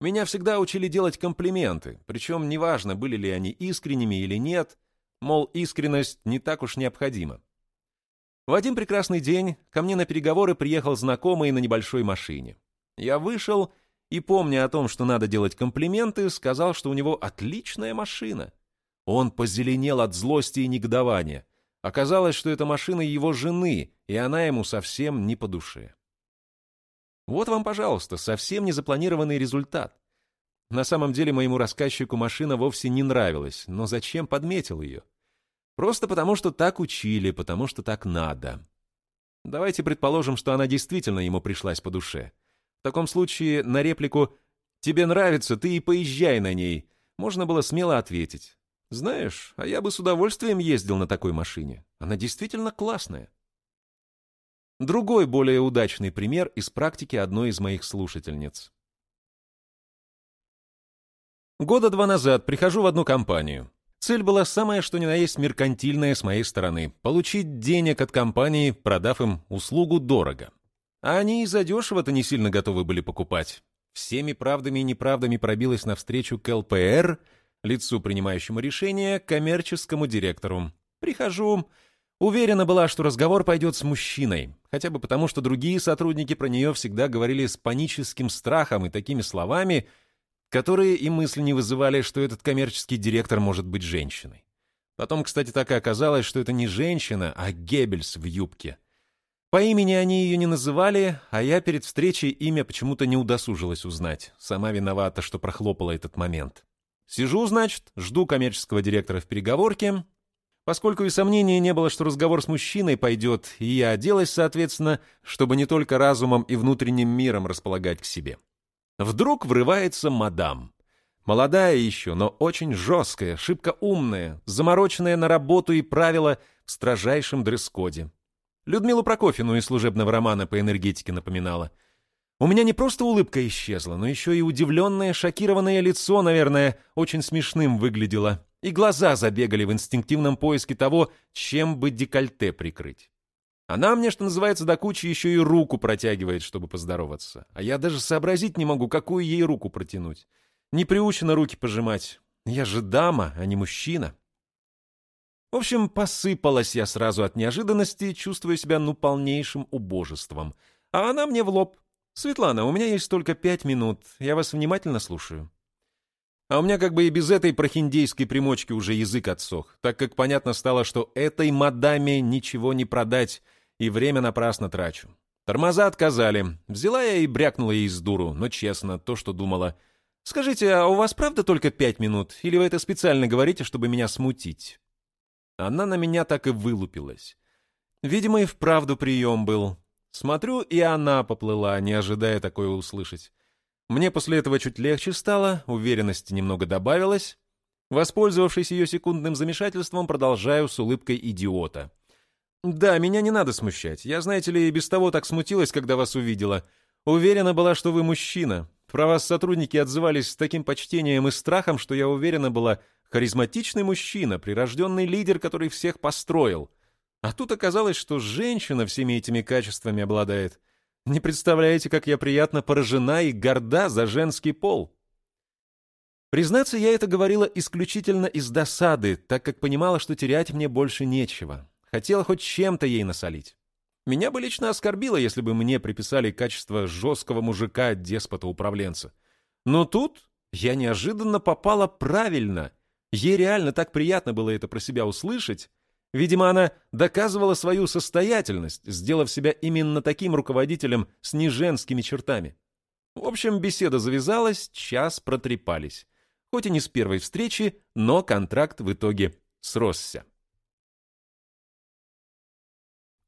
Меня всегда учили делать комплименты, причем неважно, были ли они искренними или нет, мол, искренность не так уж необходима. В один прекрасный день ко мне на переговоры приехал знакомый на небольшой машине. Я вышел и, помня о том, что надо делать комплименты, сказал, что у него отличная машина. Он позеленел от злости и негодования. Оказалось, что это машина его жены, и она ему совсем не по душе. Вот вам, пожалуйста, совсем незапланированный результат. На самом деле моему рассказчику машина вовсе не нравилась, но зачем подметил ее? Просто потому, что так учили, потому что так надо. Давайте предположим, что она действительно ему пришлась по душе. В таком случае на реплику «Тебе нравится, ты и поезжай на ней» можно было смело ответить. «Знаешь, а я бы с удовольствием ездил на такой машине. Она действительно классная». Другой, более удачный пример из практики одной из моих слушательниц. Года два назад прихожу в одну компанию. Цель была самая что ни на есть меркантильная с моей стороны – получить денег от компании, продав им услугу дорого. А они и задешево-то не сильно готовы были покупать. Всеми правдами и неправдами пробилась навстречу к ЛПР, лицу, принимающему решение, коммерческому директору. Прихожу, Уверена была, что разговор пойдет с мужчиной, хотя бы потому, что другие сотрудники про нее всегда говорили с паническим страхом и такими словами, которые и мысли не вызывали, что этот коммерческий директор может быть женщиной. Потом, кстати, так и оказалось, что это не женщина, а Геббельс в юбке. По имени они ее не называли, а я перед встречей имя почему-то не удосужилась узнать. Сама виновата, что прохлопала этот момент. Сижу, значит, жду коммерческого директора в переговорке, Поскольку и сомнения не было, что разговор с мужчиной пойдет, и я оделась, соответственно, чтобы не только разумом и внутренним миром располагать к себе. Вдруг врывается мадам. Молодая еще, но очень жесткая, шибко умная, замороченная на работу и правила в строжайшем дресс-коде. Людмилу Прокофьевну из служебного романа по энергетике напоминала. У меня не просто улыбка исчезла, но еще и удивленное, шокированное лицо, наверное, очень смешным выглядело и глаза забегали в инстинктивном поиске того, чем бы декольте прикрыть. Она мне, что называется, до кучи еще и руку протягивает, чтобы поздороваться. А я даже сообразить не могу, какую ей руку протянуть. Не приучена руки пожимать. Я же дама, а не мужчина. В общем, посыпалась я сразу от неожиданности, чувствуя себя, ну, полнейшим убожеством. А она мне в лоб. «Светлана, у меня есть только пять минут. Я вас внимательно слушаю». А у меня как бы и без этой прохиндейской примочки уже язык отсох, так как понятно стало, что этой мадаме ничего не продать, и время напрасно трачу. Тормоза отказали. Взяла я и брякнула ей с дуру, но честно, то, что думала. «Скажите, а у вас правда только пять минут? Или вы это специально говорите, чтобы меня смутить?» Она на меня так и вылупилась. Видимо, и вправду прием был. Смотрю, и она поплыла, не ожидая такое услышать. Мне после этого чуть легче стало, уверенности немного добавилось. Воспользовавшись ее секундным замешательством, продолжаю с улыбкой идиота. «Да, меня не надо смущать. Я, знаете ли, и без того так смутилась, когда вас увидела. Уверена была, что вы мужчина. Про вас сотрудники отзывались с таким почтением и страхом, что я уверена была, харизматичный мужчина, прирожденный лидер, который всех построил. А тут оказалось, что женщина всеми этими качествами обладает. Не представляете, как я приятно поражена и горда за женский пол. Признаться, я это говорила исключительно из досады, так как понимала, что терять мне больше нечего. Хотела хоть чем-то ей насолить. Меня бы лично оскорбило, если бы мне приписали качество жесткого мужика, деспота-управленца. Но тут я неожиданно попала правильно. Ей реально так приятно было это про себя услышать, Видимо, она доказывала свою состоятельность, сделав себя именно таким руководителем с неженскими чертами. В общем, беседа завязалась, час протрепались. Хоть и не с первой встречи, но контракт в итоге сросся.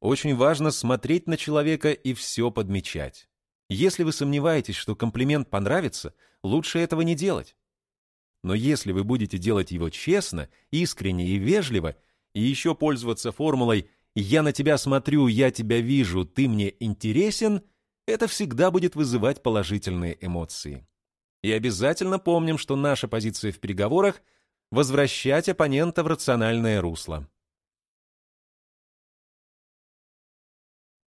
Очень важно смотреть на человека и все подмечать. Если вы сомневаетесь, что комплимент понравится, лучше этого не делать. Но если вы будете делать его честно, искренне и вежливо – и еще пользоваться формулой «я на тебя смотрю, я тебя вижу, ты мне интересен» это всегда будет вызывать положительные эмоции. И обязательно помним, что наша позиция в переговорах – возвращать оппонента в рациональное русло.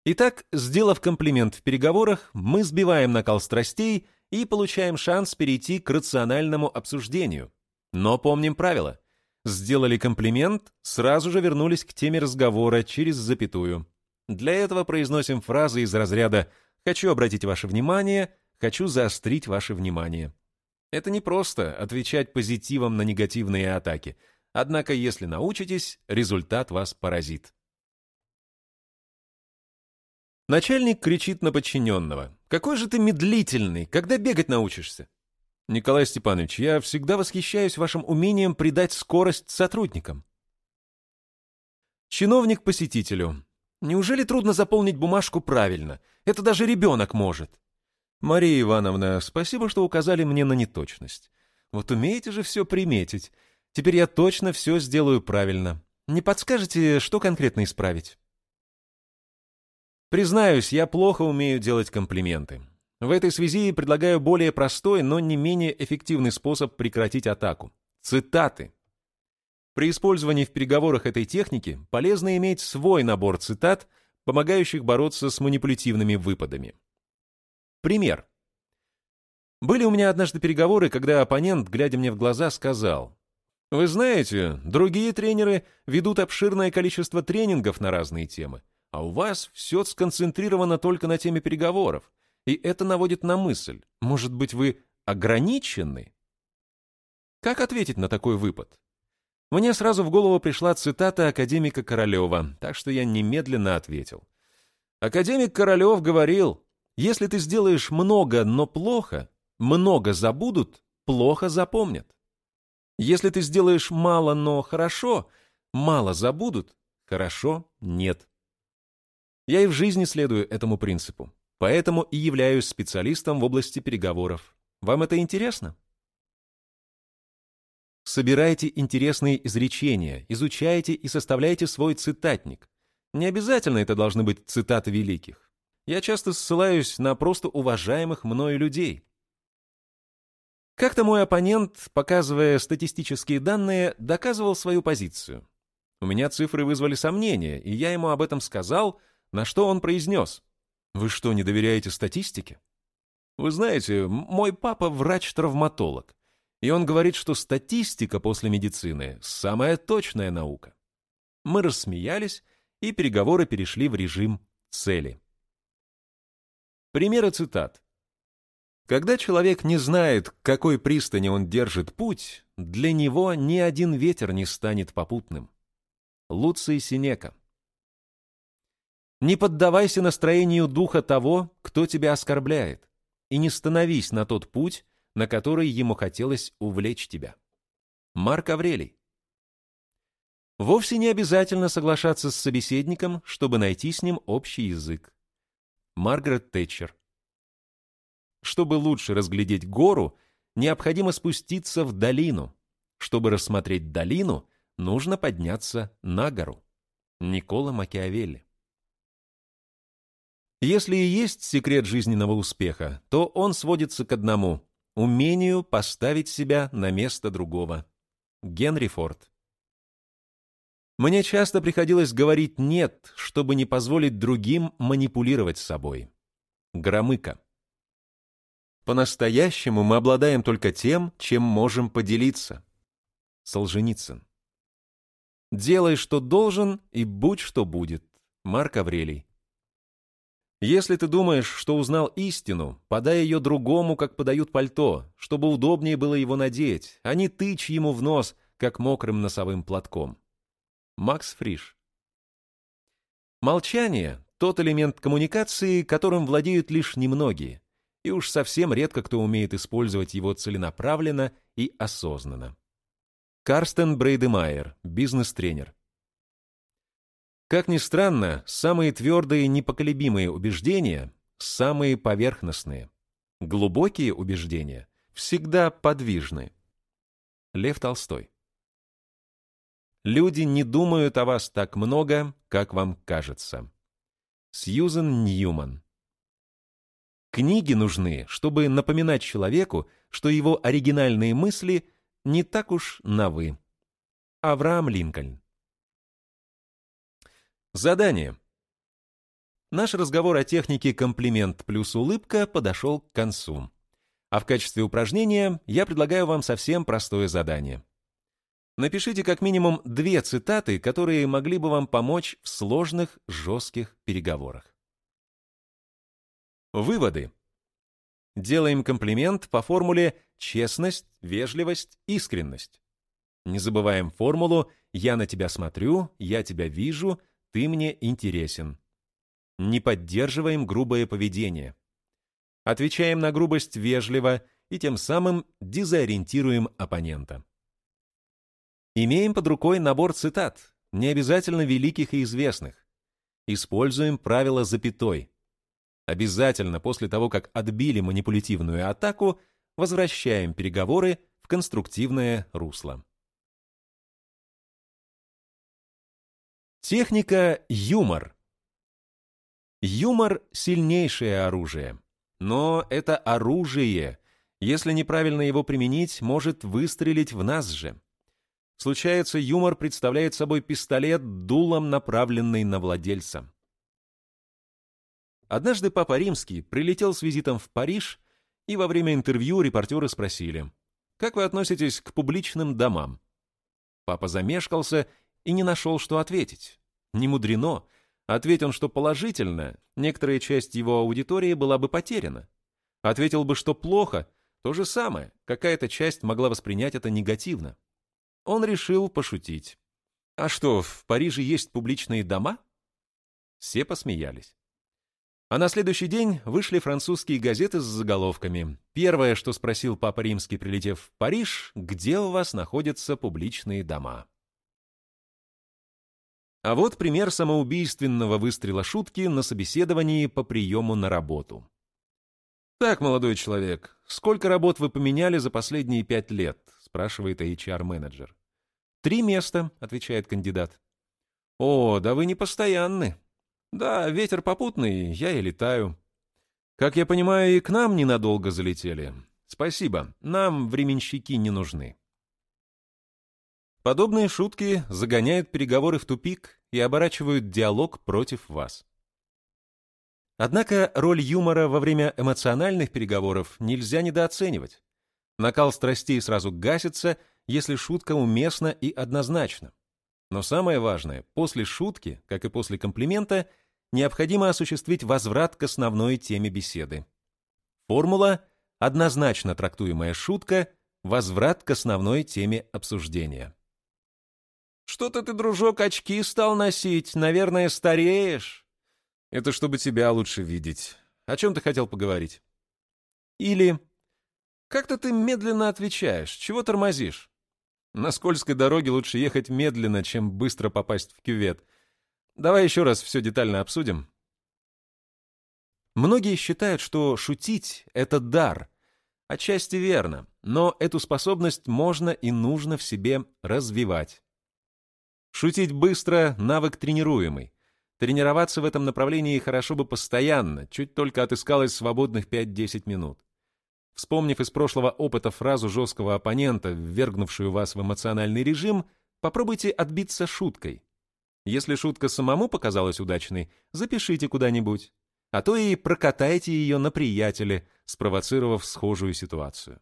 Итак, сделав комплимент в переговорах, мы сбиваем накал страстей и получаем шанс перейти к рациональному обсуждению. Но помним правило. Сделали комплимент, сразу же вернулись к теме разговора через запятую. Для этого произносим фразы из разряда «хочу обратить ваше внимание», «хочу заострить ваше внимание». Это не просто отвечать позитивом на негативные атаки, однако если научитесь, результат вас поразит. Начальник кричит на подчиненного. «Какой же ты медлительный! Когда бегать научишься?» «Николай Степанович, я всегда восхищаюсь вашим умением придать скорость сотрудникам». Чиновник посетителю. «Неужели трудно заполнить бумажку правильно? Это даже ребенок может». «Мария Ивановна, спасибо, что указали мне на неточность. Вот умеете же все приметить. Теперь я точно все сделаю правильно. Не подскажете, что конкретно исправить?» Признаюсь, я плохо умею делать комплименты. В этой связи предлагаю более простой, но не менее эффективный способ прекратить атаку. Цитаты. При использовании в переговорах этой техники полезно иметь свой набор цитат, помогающих бороться с манипулятивными выпадами. Пример. Были у меня однажды переговоры, когда оппонент, глядя мне в глаза, сказал, «Вы знаете, другие тренеры ведут обширное количество тренингов на разные темы а у вас все сконцентрировано только на теме переговоров, и это наводит на мысль, может быть, вы ограничены? Как ответить на такой выпад? Мне сразу в голову пришла цитата академика Королева, так что я немедленно ответил. Академик Королев говорил, если ты сделаешь много, но плохо, много забудут, плохо запомнят. Если ты сделаешь мало, но хорошо, мало забудут, хорошо нет. Я и в жизни следую этому принципу, поэтому и являюсь специалистом в области переговоров. Вам это интересно? Собирайте интересные изречения, изучайте и составляйте свой цитатник. Не обязательно это должны быть цитаты великих. Я часто ссылаюсь на просто уважаемых мною людей. Как-то мой оппонент, показывая статистические данные, доказывал свою позицию. У меня цифры вызвали сомнения, и я ему об этом сказал – на что он произнес. «Вы что, не доверяете статистике?» «Вы знаете, мой папа врач-травматолог, и он говорит, что статистика после медицины – самая точная наука». Мы рассмеялись, и переговоры перешли в режим цели. Примеры цитат. Когда человек не знает, к какой пристани он держит путь, для него ни один ветер не станет попутным. Луций Синека. Не поддавайся настроению духа того, кто тебя оскорбляет, и не становись на тот путь, на который ему хотелось увлечь тебя. Марк Аврелий. Вовсе не обязательно соглашаться с собеседником, чтобы найти с ним общий язык. Маргарет Тэтчер. Чтобы лучше разглядеть гору, необходимо спуститься в долину. Чтобы рассмотреть долину, нужно подняться на гору. Никола Макиавелли. Если и есть секрет жизненного успеха, то он сводится к одному – умению поставить себя на место другого. Генри Форд. Мне часто приходилось говорить «нет», чтобы не позволить другим манипулировать собой. Громыко. По-настоящему мы обладаем только тем, чем можем поделиться. Солженицын. Делай, что должен, и будь, что будет. Марк Аврелий. Если ты думаешь, что узнал истину, подай ее другому, как подают пальто, чтобы удобнее было его надеть, а не тычь ему в нос, как мокрым носовым платком. Макс Фриш Молчание — тот элемент коммуникации, которым владеют лишь немногие, и уж совсем редко кто умеет использовать его целенаправленно и осознанно. Карстен Брейдемайер, бизнес-тренер. Как ни странно, самые твердые непоколебимые убеждения – самые поверхностные. Глубокие убеждения всегда подвижны. Лев Толстой. Люди не думают о вас так много, как вам кажется. Сьюзен Ньюман. Книги нужны, чтобы напоминать человеку, что его оригинальные мысли не так уж новы. Авраам Линкольн. Задание. Наш разговор о технике «комплимент плюс улыбка» подошел к концу. А в качестве упражнения я предлагаю вам совсем простое задание. Напишите как минимум две цитаты, которые могли бы вам помочь в сложных, жестких переговорах. Выводы. Делаем комплимент по формуле честность, вежливость, искренность. Не забываем формулу «я на тебя смотрю», «я тебя вижу», «ты мне интересен». Не поддерживаем грубое поведение. Отвечаем на грубость вежливо и тем самым дезориентируем оппонента. Имеем под рукой набор цитат, не обязательно великих и известных. Используем правило запятой. Обязательно после того, как отбили манипулятивную атаку, возвращаем переговоры в конструктивное русло. Техника юмор. Юмор – сильнейшее оружие. Но это оружие, если неправильно его применить, может выстрелить в нас же. Случается, юмор представляет собой пистолет, дулом направленный на владельца. Однажды Папа Римский прилетел с визитом в Париж, и во время интервью репортеры спросили, «Как вы относитесь к публичным домам?» Папа замешкался и не нашел, что ответить. Не мудрено, Ответь он, что положительно, некоторая часть его аудитории была бы потеряна. Ответил бы, что плохо, то же самое, какая-то часть могла воспринять это негативно. Он решил пошутить. «А что, в Париже есть публичные дома?» Все посмеялись. А на следующий день вышли французские газеты с заголовками. Первое, что спросил Папа Римский, прилетев в Париж, где у вас находятся публичные дома? А вот пример самоубийственного выстрела шутки на собеседовании по приему на работу. «Так, молодой человек, сколько работ вы поменяли за последние пять лет?» спрашивает HR-менеджер. «Три места», — отвечает кандидат. «О, да вы не постоянны». «Да, ветер попутный, я и летаю». «Как я понимаю, и к нам ненадолго залетели. Спасибо, нам временщики не нужны». Подобные шутки загоняют переговоры в тупик и оборачивают диалог против вас. Однако роль юмора во время эмоциональных переговоров нельзя недооценивать. Накал страстей сразу гасится, если шутка уместна и однозначна. Но самое важное, после шутки, как и после комплимента, необходимо осуществить возврат к основной теме беседы. Формула «однозначно трактуемая шутка» — возврат к основной теме обсуждения. Что-то ты, дружок, очки стал носить. Наверное, стареешь. Это чтобы тебя лучше видеть. О чем ты хотел поговорить? Или... Как-то ты медленно отвечаешь. Чего тормозишь? На скользкой дороге лучше ехать медленно, чем быстро попасть в кювет. Давай еще раз все детально обсудим. Многие считают, что шутить — это дар. Отчасти верно, но эту способность можно и нужно в себе развивать. Шутить быстро – навык тренируемый. Тренироваться в этом направлении хорошо бы постоянно, чуть только отыскалось свободных 5-10 минут. Вспомнив из прошлого опыта фразу жесткого оппонента, ввергнувшую вас в эмоциональный режим, попробуйте отбиться шуткой. Если шутка самому показалась удачной, запишите куда-нибудь, а то и прокатайте ее на приятеле, спровоцировав схожую ситуацию.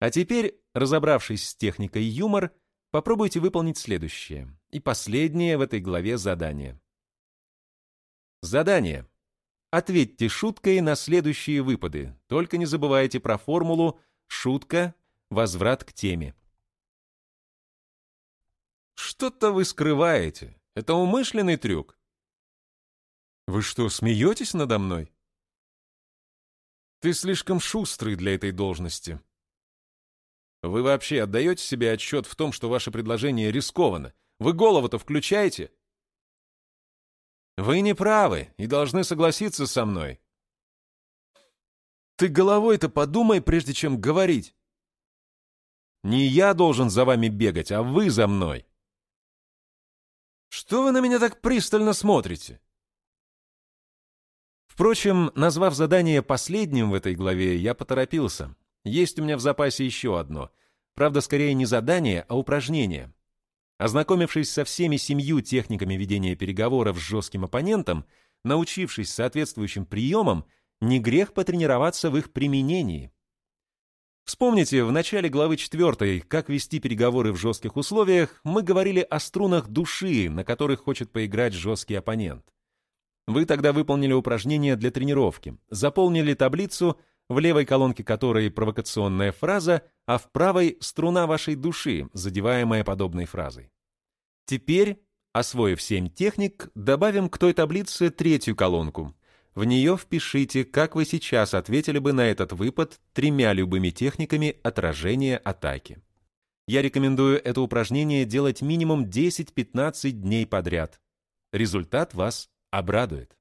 А теперь, разобравшись с техникой юмор, Попробуйте выполнить следующее и последнее в этой главе задание. Задание. Ответьте шуткой на следующие выпады. Только не забывайте про формулу «шутка. Возврат к теме». Что-то вы скрываете. Это умышленный трюк. Вы что, смеетесь надо мной? Ты слишком шустрый для этой должности. Вы вообще отдаете себе отчет в том, что ваше предложение рискованно? Вы голову-то включаете? Вы не правы и должны согласиться со мной. Ты головой-то подумай, прежде чем говорить. Не я должен за вами бегать, а вы за мной. Что вы на меня так пристально смотрите? Впрочем, назвав задание последним в этой главе, я поторопился. Есть у меня в запасе еще одно. Правда, скорее не задание, а упражнение. Ознакомившись со всеми семью техниками ведения переговоров с жестким оппонентом, научившись соответствующим приемам, не грех потренироваться в их применении. Вспомните, в начале главы 4, как вести переговоры в жестких условиях, мы говорили о струнах души, на которых хочет поиграть жесткий оппонент. Вы тогда выполнили упражнение для тренировки, заполнили таблицу, в левой колонке которой провокационная фраза, а в правой — струна вашей души, задеваемая подобной фразой. Теперь, освоив семь техник, добавим к той таблице третью колонку. В нее впишите, как вы сейчас ответили бы на этот выпад тремя любыми техниками отражения атаки. Я рекомендую это упражнение делать минимум 10-15 дней подряд. Результат вас обрадует.